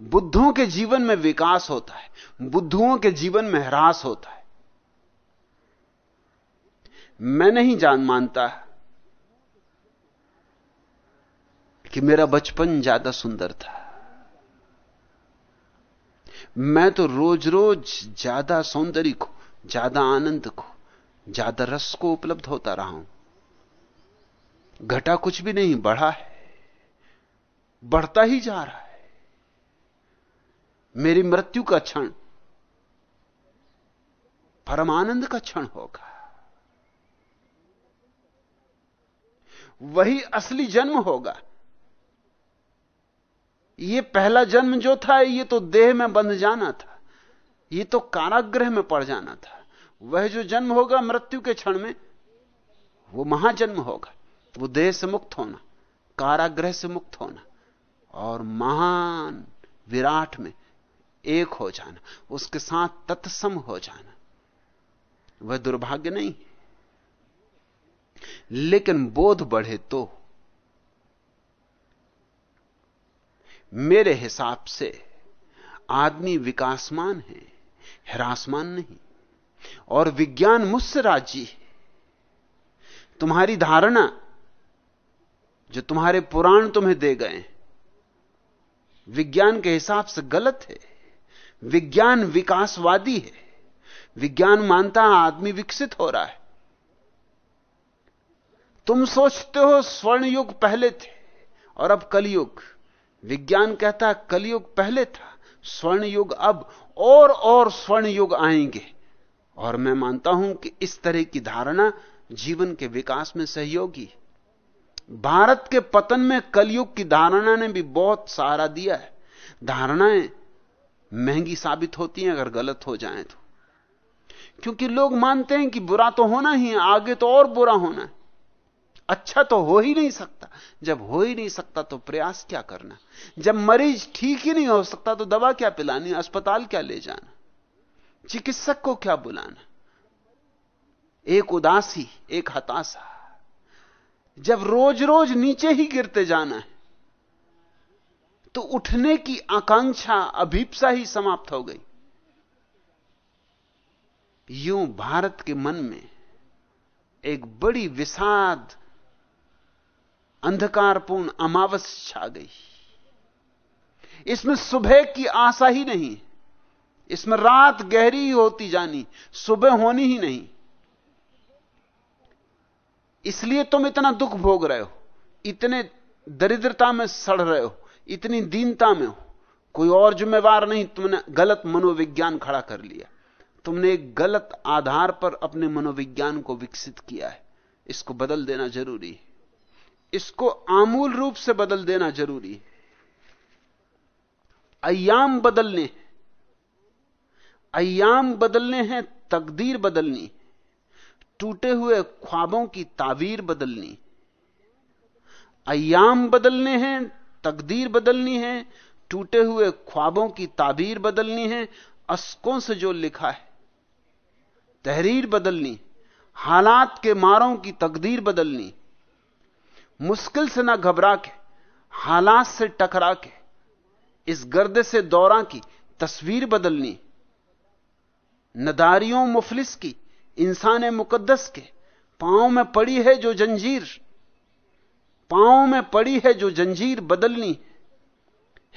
बुद्धों के जीवन में विकास होता है, बुद्धुओं के जीवन में ह्रास होता है। मैं नहीं जान मानता कि मेरा बचपन ज़्यादा सुंदर था। मैं तो रोज रोज ज़्यादा सौंदर्य को, ज़्यादा आनंद को, ज़्यादा रस को उपलब्ध होता रहा हूँ। घटा कुछ भी नहीं, बढ़ा है, बढ़ता ही जा रहा है। मेरी मृत्यु का क्षण, परमानंद का क्षण होगा। वही असली जन्म होगा। यह पहला जन्म जो था, ये तो देह में बंध जाना था। ये तो कारागृह में पड़ जाना था। वह जो जन्म होगा मृत्यु के क्षण में, वो महाजन्म होगा। वो देह से मुक्त होना, कारागृह से मुक्त होना और महान विराट में एक हो जाना, उसके साथ तत्सम हो जाना। वह दुर्भाग्य नहीं। लेकिन बोध बढ़े तो मेरे हिसाब से आदमी विकासमान है, हरासमान नहीं, और विज्ञान मुझसे राज़ी है। तुम्हारी धारणा जो तुम्हारे पुराण तुम्हें दे गए विज्ञान के हिसाब से गलत है। विज्ञान विकासवादी है। विज्ञान मानता है, आदमी विकसित हो रहा है। तुम सोचते हो स्वर्ण युग पहले थे और अब कलयुग। विज्ञान कहता है कलयुग पहले था स्वर्ण युग अब और और स्वर्ण युग आएँगे। और मैं मानता हूँ कि इस तरह की धारणा जीवन के विकास में सहयोगी भारत के पतन में कलयुग की धारणा ने भी बहुत सहारा दिया है। धारणाएँ महँगी साबित होती हैं, अगर गलत हो जाएँ तो। क्योंकि लोग मानते हैं कि बुरा तो होना ही है, आगे तो और बुरा होना है। अच्छा तो हो ही नहीं सकता। जब हो ही नहीं सकता तो प्रयास क्या करना जब मरीज़ ठीक ही नहीं हो सकता तो दवा क्या पिलानी अस्पताल क्या ले जाना चिकित्सक को क्या बुलाना एक उदासी, एक हताशा। जब रोज रोज नीचे ही गिरते जाना है तो उठने की आकांक्षा अभीपसा ही समाप्त हो गई। यूँ भारत के मन में एक बड़ी विषाद, अंधकारपूर्ण अमावस छा गई। इसमें सुबह की आशा ही नहीं, इसमें रात गहरी ही होती जानी, सुबह होनी ही नहीं। इसलिए तुम इतना दुख भोग रहे हो, इतने दरिद्रता में सड़ रहे हो इतनी दीनता में हो, कोई और जिम्मेवार नहीं, तुमने गलत मनोविज्ञान खड़ा कर लिया। तुमने एक गलत आधार पर अपने मनोविज्ञान को विकसित किया है। इसको बदल देना ज़रूरी है। इसको आमूल रूप से बदल देना ज़रूरी है। अयाम बदलने अयाम बदलने हैं, तकदीर बदलनी टूटे हुए ख्वाबों की तावीर बदलनी अयाम बदलने हैं तकदीर बदलनी है, टूटे हुए ख्वाबों की ताबीर बदलनी है, अस्कों से जो लिखा है, तहरीर बदलनी, हालात के मारों की तकदीर बदलनी, मुश्किल से ना घबरा के हालात से टकरा के इस गर्द से दौरा की तस्वीर बदलनी, नदारियों मुफलिस की, इंसान मुकद्दस के, पाँव में पड़ी है जो जंजीर पाँव में पड़ी है जो जंजीर बदलनी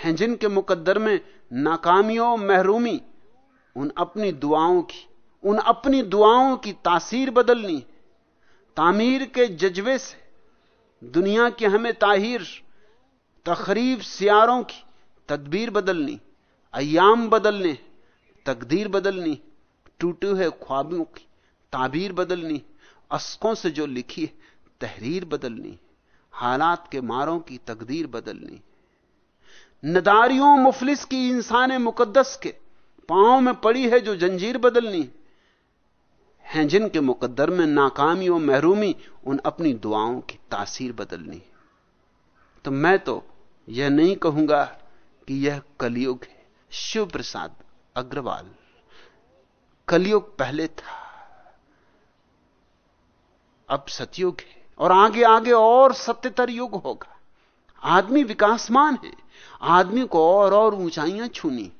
है जिनके मुकद्दर में नाकामियों, महरूमी, उन अपनी दुआओं की, उन अपनी दुआओं की तासीर बदलनी। तामीर के जज्बे से दुनिया की हमें ताहिर तकरीब सियारों की तदबीर बदलनी। अयाम बदलने, तकदीर बदलनी। टूटे हुए ख्वाबों की ताबीर बदलनी। अस्कों से जो लिखी है, तहरीर बदलनी। हालात के मारों की तकदीर बदलनी। नदारियों मुफलिस की इंसान मुकद्दस के पाँव में पड़ी है जो जंजीर बदलनी। हैं जिनके मुकद्दर में नाकामी और महरूमी उन अपनी दुआओं की तासीर बदलनी। तो मैं तो यह नहीं कहूँगा कि यह कलयुग है। शिव प्रसाद अग्रवाल, कलयुग पहले था, अब सतयुग है। और आगे आगे और सत्यतर युग होगा। आदमी विकासमान है। आदमी को और और ऊंचाइयाँ छूनी।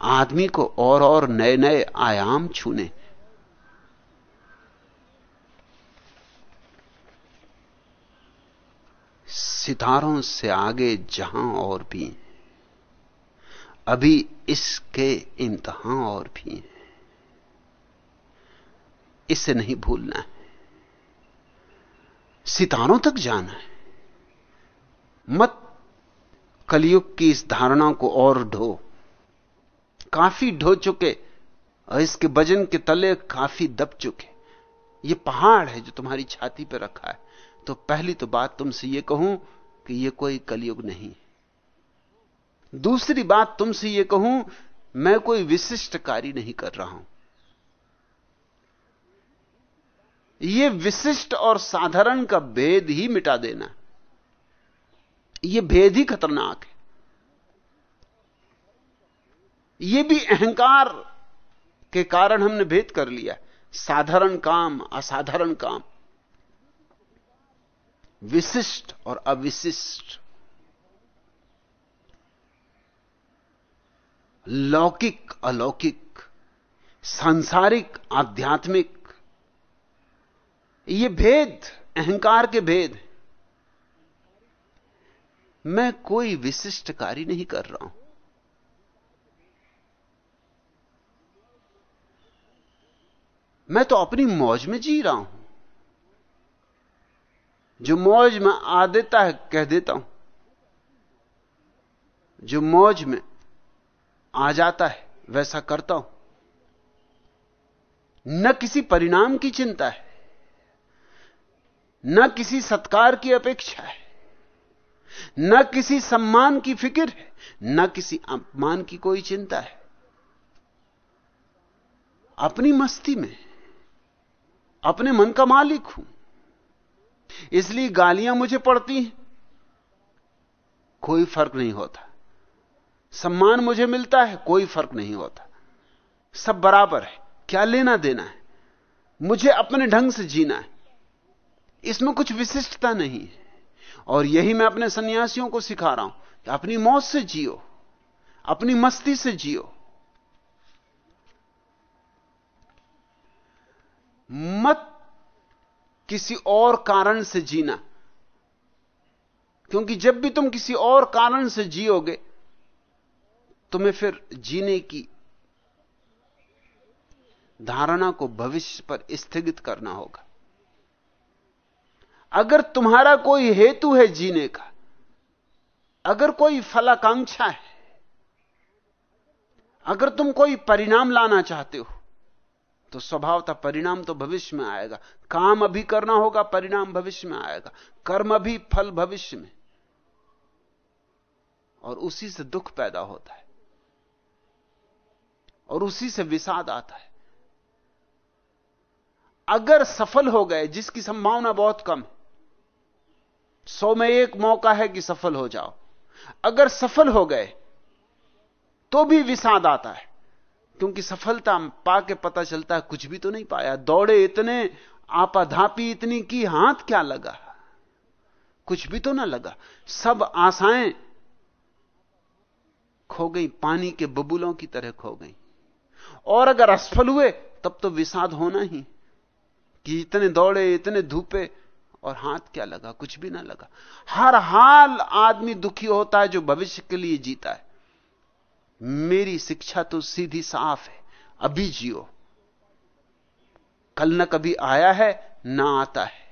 आदमी को और और नए नए आयाम छूने। सितारों से आगे जहाँ और भी अभी इसके इम्तहान और भी हैं। इसे नहीं भूलना है। सितारों तक जाना है। मत कलयुग की इस धारणा को और ढो। काफ़ी ढो चुके और इसके वज़न के तले काफ़ी दब चुके। ये पहाड़ है जो तुम्हारी छाती पर रखा है। तो पहली तो बात तुमसे यह कहूँ कि यह कोई कलयुग नहीं दूसरी बात तुमसे यह कहूँ, मैं कोई विशिष्ट कार्य नहीं कर रहा हूँ। यह विशिष्ट और साधारण का भेद ही मिटा देना यह भेद ही खतरनाक है। यह भी अहंकार के कारण हमने भेद कर लिया साधारण काम, असाधारण काम। विशिष्ट और अविशिष्ट। लौकिक, अलौकिक, सांसारिक, आध्यात्मिक ये भेद, अहंकार के भेद। मैं कोई विशिष्ट कार्य नहीं कर रहा हूँ। मैं तो अपनी मौज में जी रहा हूँ। जो मौज में आ देता है, कह देता हूँ। जो मौज में आ जाता है, वैसा करता हूँ। न किसी परिणाम की चिंता है। न किसी सत्कार की अपेक्षा है, न किसी सम्मान की फ़िक्र है, न किसी अपमान की कोई चिंता है। अपनी मस्ती में, अपने मन का मालिक हूँ, इसलिए गालियाँ मुझे पड़ती हैं। कोई फ़र्क नहीं होता। सम्मान मुझे मिलता है, कोई फ़र्क नहीं होता। सब बराबर है, क्या लेना देना है? मुझे अपने ढंग से जीना है। इसमें कुछ विशिष्टता नहीं और यही मैं अपने सन्यासियों को सिखा रहा हूँ कि अपनी मौत से जियो, अपनी मस्ती से जियो। मत किसी और कारण से जीना, क्योंकि जब भी तुम किसी और कारण से जियोगे, तुम्हें फिर जीने की धारणा को भविष्य पर स्थगित करना होगा। अगर तुम्हारा कोई हेतु है जीने का, अगर कोई फलाकांक्षा है, अगर तुम कोई परिणाम लाना चाहते हो तो स्वभावता परिणाम तो भविष्य में आएगा। काम अभी करना होगा, परिणाम भविष्य में आएगा। कर्म अभी फल भविष्य में। और उसी से दुख पैदा होता है। और उसी से विषाद आता है। अगर सफल हो गए, जिसकी संभावना बहुत कम है सौ में एक मौका है कि सफल हो जाओ। अगर सफल हो गए तो भी विषाद आता है। क्योंकि सफलता पा के पता चलता है, कुछ भी तो नहीं पाया। दौड़े इतने, आपाधापी इतनी की हाथ क्या लगा? कुछ भी तो ना लगा। सब आशाएँ खो गई, पानी के बबूलों की तरह खो गई। और अगर असफल हुए, तब तो विषाद होना ही। कि इतने दौड़े, इतने धूपे और हाथ क्या लगा? कुछ भी ना लगा। हर हाल आदमी दुखी होता है जो भविष्य के लिए जीता है। मेरी शिक्षा तो सीधी साफ़ है। अभी जियो। कल न कभी आया है, ना आता है।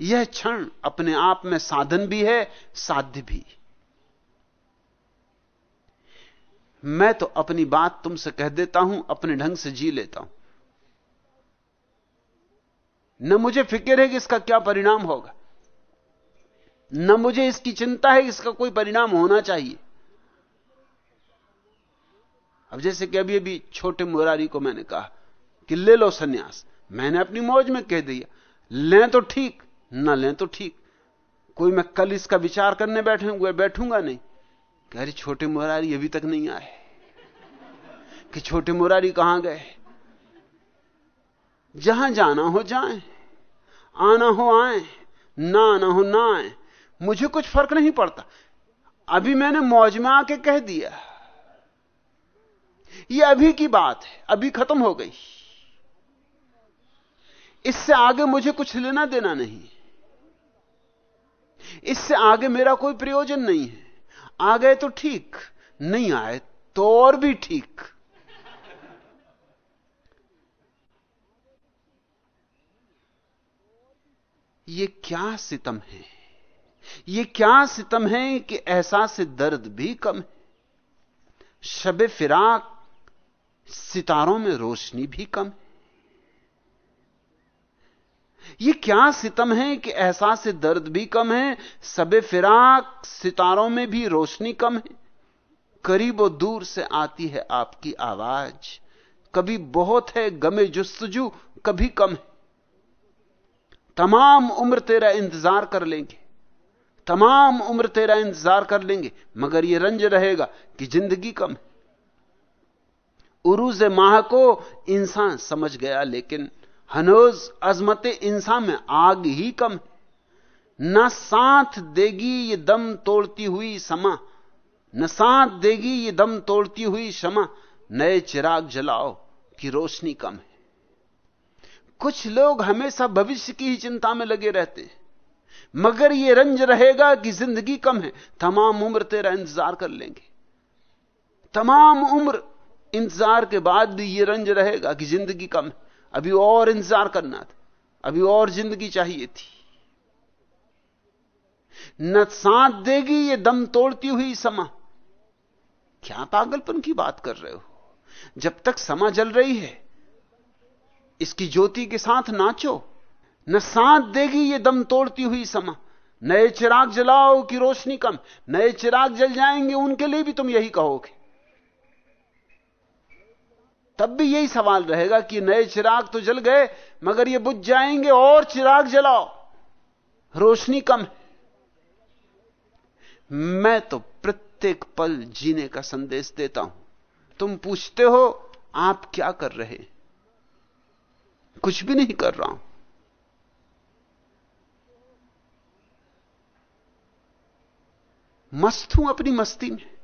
यह क्षण अपने आप में साधन भी है, साध्य भी। मैं तो अपनी बात तुमसे कह देता हूँ, अपने ढंग से जी लेता हूँ। न मुझे फ़िक्र है कि इसका क्या परिणाम होगा। न मुझे इसकी चिंता है कि इसका कोई परिणाम होना चाहिए। अब जैसे कि अभी अभी छोटे मुरारी को मैंने कहा कि ले लो सन्यास। मैंने अपनी मौज में कह दिया लें तो ठीक न लें तो ठीक। कोई मैं कल इसका विचार करने बैठूँगा बैठूँगा नहीं। कह रही छोटे मुरारी अभी तक नहीं आए। कि छोटे मुरारी कहाँ गए? जहाँ जाना हो जाएँ, आना हो आए, ना आना हो ना आए। मुझे कुछ फ़र्क नहीं पड़ता। अभी मैंने मौज में आके कह दिया। यह अभी की बात है, अभी खत्म हो गई। इससे आगे मुझे कुछ लेना देना नहीं। इससे आगे मेरा कोई प्रयोजन नहीं है। आ गए तो ठीक, नहीं आए तो और भी ठीक। ये क्या सितम है? ये क्या सितम है कि एहसास दर्द भी कम है? शब फिराक सितारों में रोशनी भी कम है। ये क्या सितम है कि एहसास दर्द भी कम है? सबे फिराक सितारों में भी रोशनी कम है। करीब और दूर से आती है आपकी आवाज़। कभी बहुत है, गमे जुस्तजू कभी कम है। तमाम उम्र तेरा इंतज़ार कर लेंगे। तमाम उम्र तेरा इंतज़ार कर लेंगे, मगर यह रंज रहेगा कि ज़िंदगी कम है। उरूज माह को इंसान समझ गया, लेकिन हनोज अजमत इंसान में आग ही कम है। न साथ देगी ये दम तोड़ती हुई समा, न साथ देगी ये दम तोड़ती हुई क्षमा। नए चिराग जलाओ की रोशनी कम है। कुछ लोग हमेशा भविष्य की ही चिंता में लगे रहते हैं। मगर यह रंज रहेगा कि ज़िंदगी कम है। तमाम उम्र तेरा इंतज़ार कर लेंगे। तमाम उम्र इंतज़ार के बाद भी यह रंज रहेगा कि ज़िंदगी कम है। अभी और इंतज़ार करना था। अभी और ज़िंदगी चाहिए थी। न साथ देगी, ये दम तोड़ती हुई समा। क्या पागलपन की बात कर रहे हो? जब तक समा जल रही है इसकी ज्योति के साथ नाचो। न साथ देगी ये दम तोड़ती हुई समा। नए चिराग जलाओ की रोशनी कम। नए चिराग जल जाएँगे, उनके लिए भी तुम यही कहोगे। तब भी यही सवाल रहेगा कि नए चिराग तो जल गए, मगर ये बुझ जाएँगे और चिराग जलाओ। रोशनी कम। है मैं तो प्रत्येक पल जीने का संदेश देता हूँ। तुम पूछते हो, आप क्या कर रहे कुछ भी नहीं कर रहा हूँ। मस्त हूँ अपनी मस्ती में।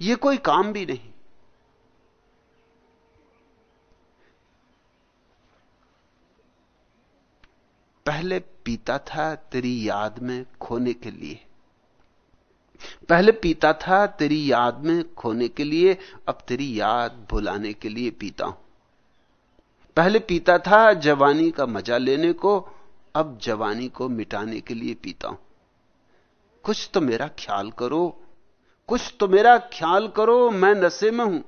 यह कोई काम भी नहीं। पहले पीता था तेरी याद में खोने के लिए। पहले पीता था तेरी याद में खोने के लिए, अब तेरी याद भुलाने के लिए पीता हूँ। पहले पीता था जवानी का मज़ा लेने को, अब जवानी को मिटाने के लिए पीता हूँ। कुछ तो मेरा ख्याल करो, कुछ तो मेरा ख्याल करो, मैं नशे में हूँ।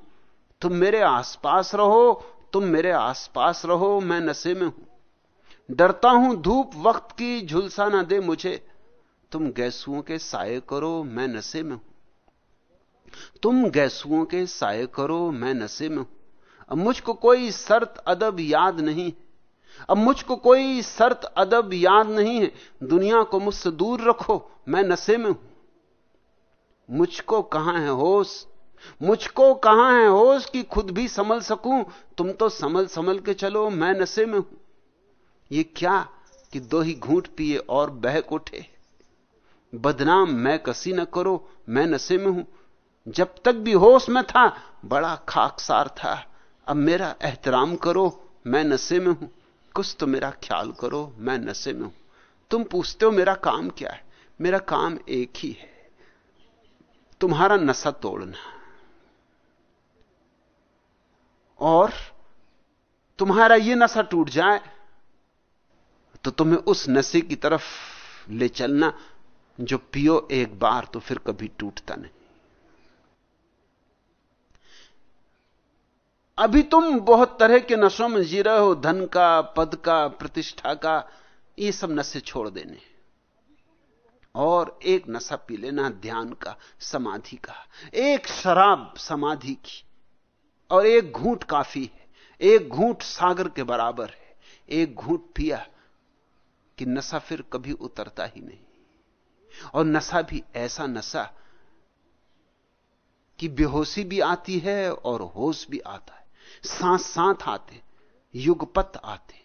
तुम मेरे आसपास रहो, तुम मेरे आसपास रहो, मैं नशे में हूँ। डरता हूँ धूप वक्त की, झुलसा ना दे मुझे। तुम गैसुओं के साय करो, मैं नशे में हूँ। तुम गैसुओं के साय करो, मैं नशे में हूँ। अब मुझको कोई शर्त अदब याद नहीं अब मुझको कोई शर्त अदब याद नहीं है। दुनिया को मुझसे दूर रखो, मैं नशे में हूँ। मुझको कहाँ है होश? मुझको कहाँ है होश कि खुद भी संभल सकूँ? तुम तो संभल संभल के चलो, मैं नशे में हूँ। ये क्या कि दो ही घूंट पिए और बहक उठे? बदनाम मैं कसी न करो, मैं नशे में हूँ। जब तक भी होश में था, बड़ा खाकसार था। अब मेरा एहतराम करो, मैं नशे में हूँ। कुछ तो मेरा ख्याल करो, मैं नशे में हूँ। तुम पूछते हो मेरा काम क्या है? मेरा काम एक ही है। तुम्हारा नशा तोड़ना। और तुम्हारा यह नशा टूट जाए तो तुम्हें उस नशे की तरफ़ ले चलना, जो पियो एक बार तो फिर कभी टूटता नहीं। अभी तुम बहुत तरह के नशों में जी रहे हो, धन का, पद का, प्रतिष्ठा का, ये सब नशे छोड़ देने। और एक नशा पी लेना, ध्यान का, समाधि का। एक शराब, समाधि की। और एक घूंट काफ़ी है। एक घूंट सागर के बराबर है। एक घूंट पिया कि नशा फिर कभी उतरता ही नहीं। और नशा भी ऐसा नशा कि बेहोशी भी आती है और होश भी आता है। साथ साथ आते, युगपत आते।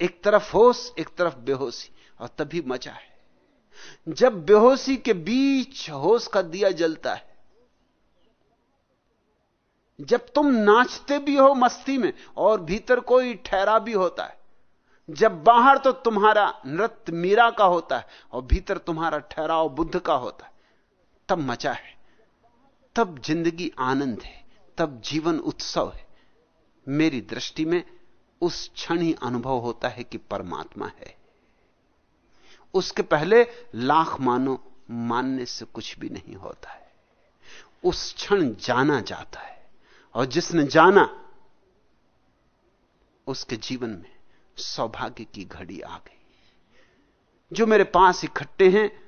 एक तरफ़ होश, एक तरफ़ बेहोशी, और तभी मज़ा है। जब बेहोशी के बीच होश का दिया जलता है, जब तुम नाचते भी हो मस्ती में, और भीतर कोई ठहरा भी होता है, जब बाहर तो तुम्हारा नृत्य मीरा का होता है, और भीतर तुम्हारा ठहराव बुद्ध का होता है, तब मचा है। तब ज़िंदगी आनंद है, तब जीवन उत्सव है। मेरी दृष्टि में उस क्षण ही अनुभव होता है कि परमात्मा है। उसके पहले लाख मानो मानने से कुछ भी नहीं होता है। उस क्षण जाना जाता है और जिसने जाना, उसके जीवन में सौभाग्य की घड़ी आ गई। जो मेरे पास इकट्ठे हैं,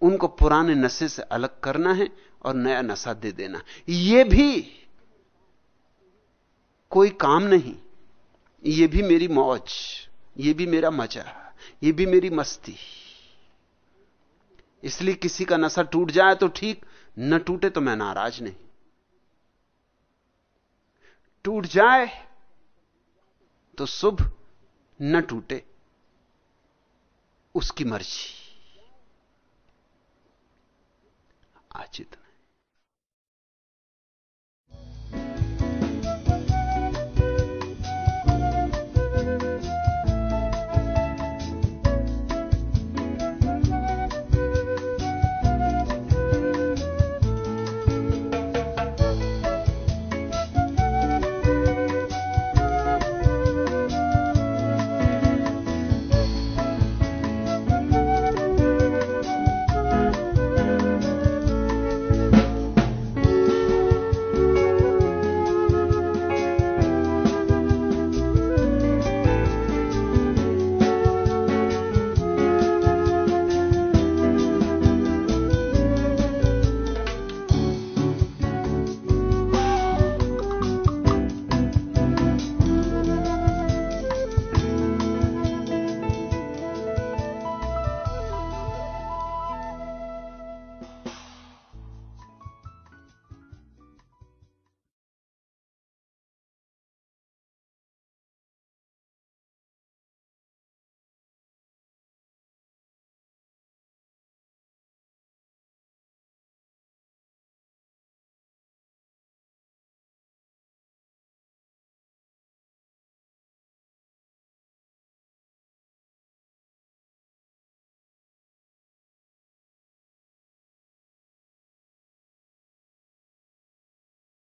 उनको पुराने नशे से अलग करना है और नया नशा दे देना। यह भी कोई काम नहीं। यह भी मेरी मौज यह भी मेरा मज़ा यह भी मेरी मस्ती। इसलिए किसी का नशा टूट जाए तो ठीक, न टूटे तो मैं नाराज़ नहीं। टूट जाए तो शुभ, न टूटे उसकी मर्ज़ी। आज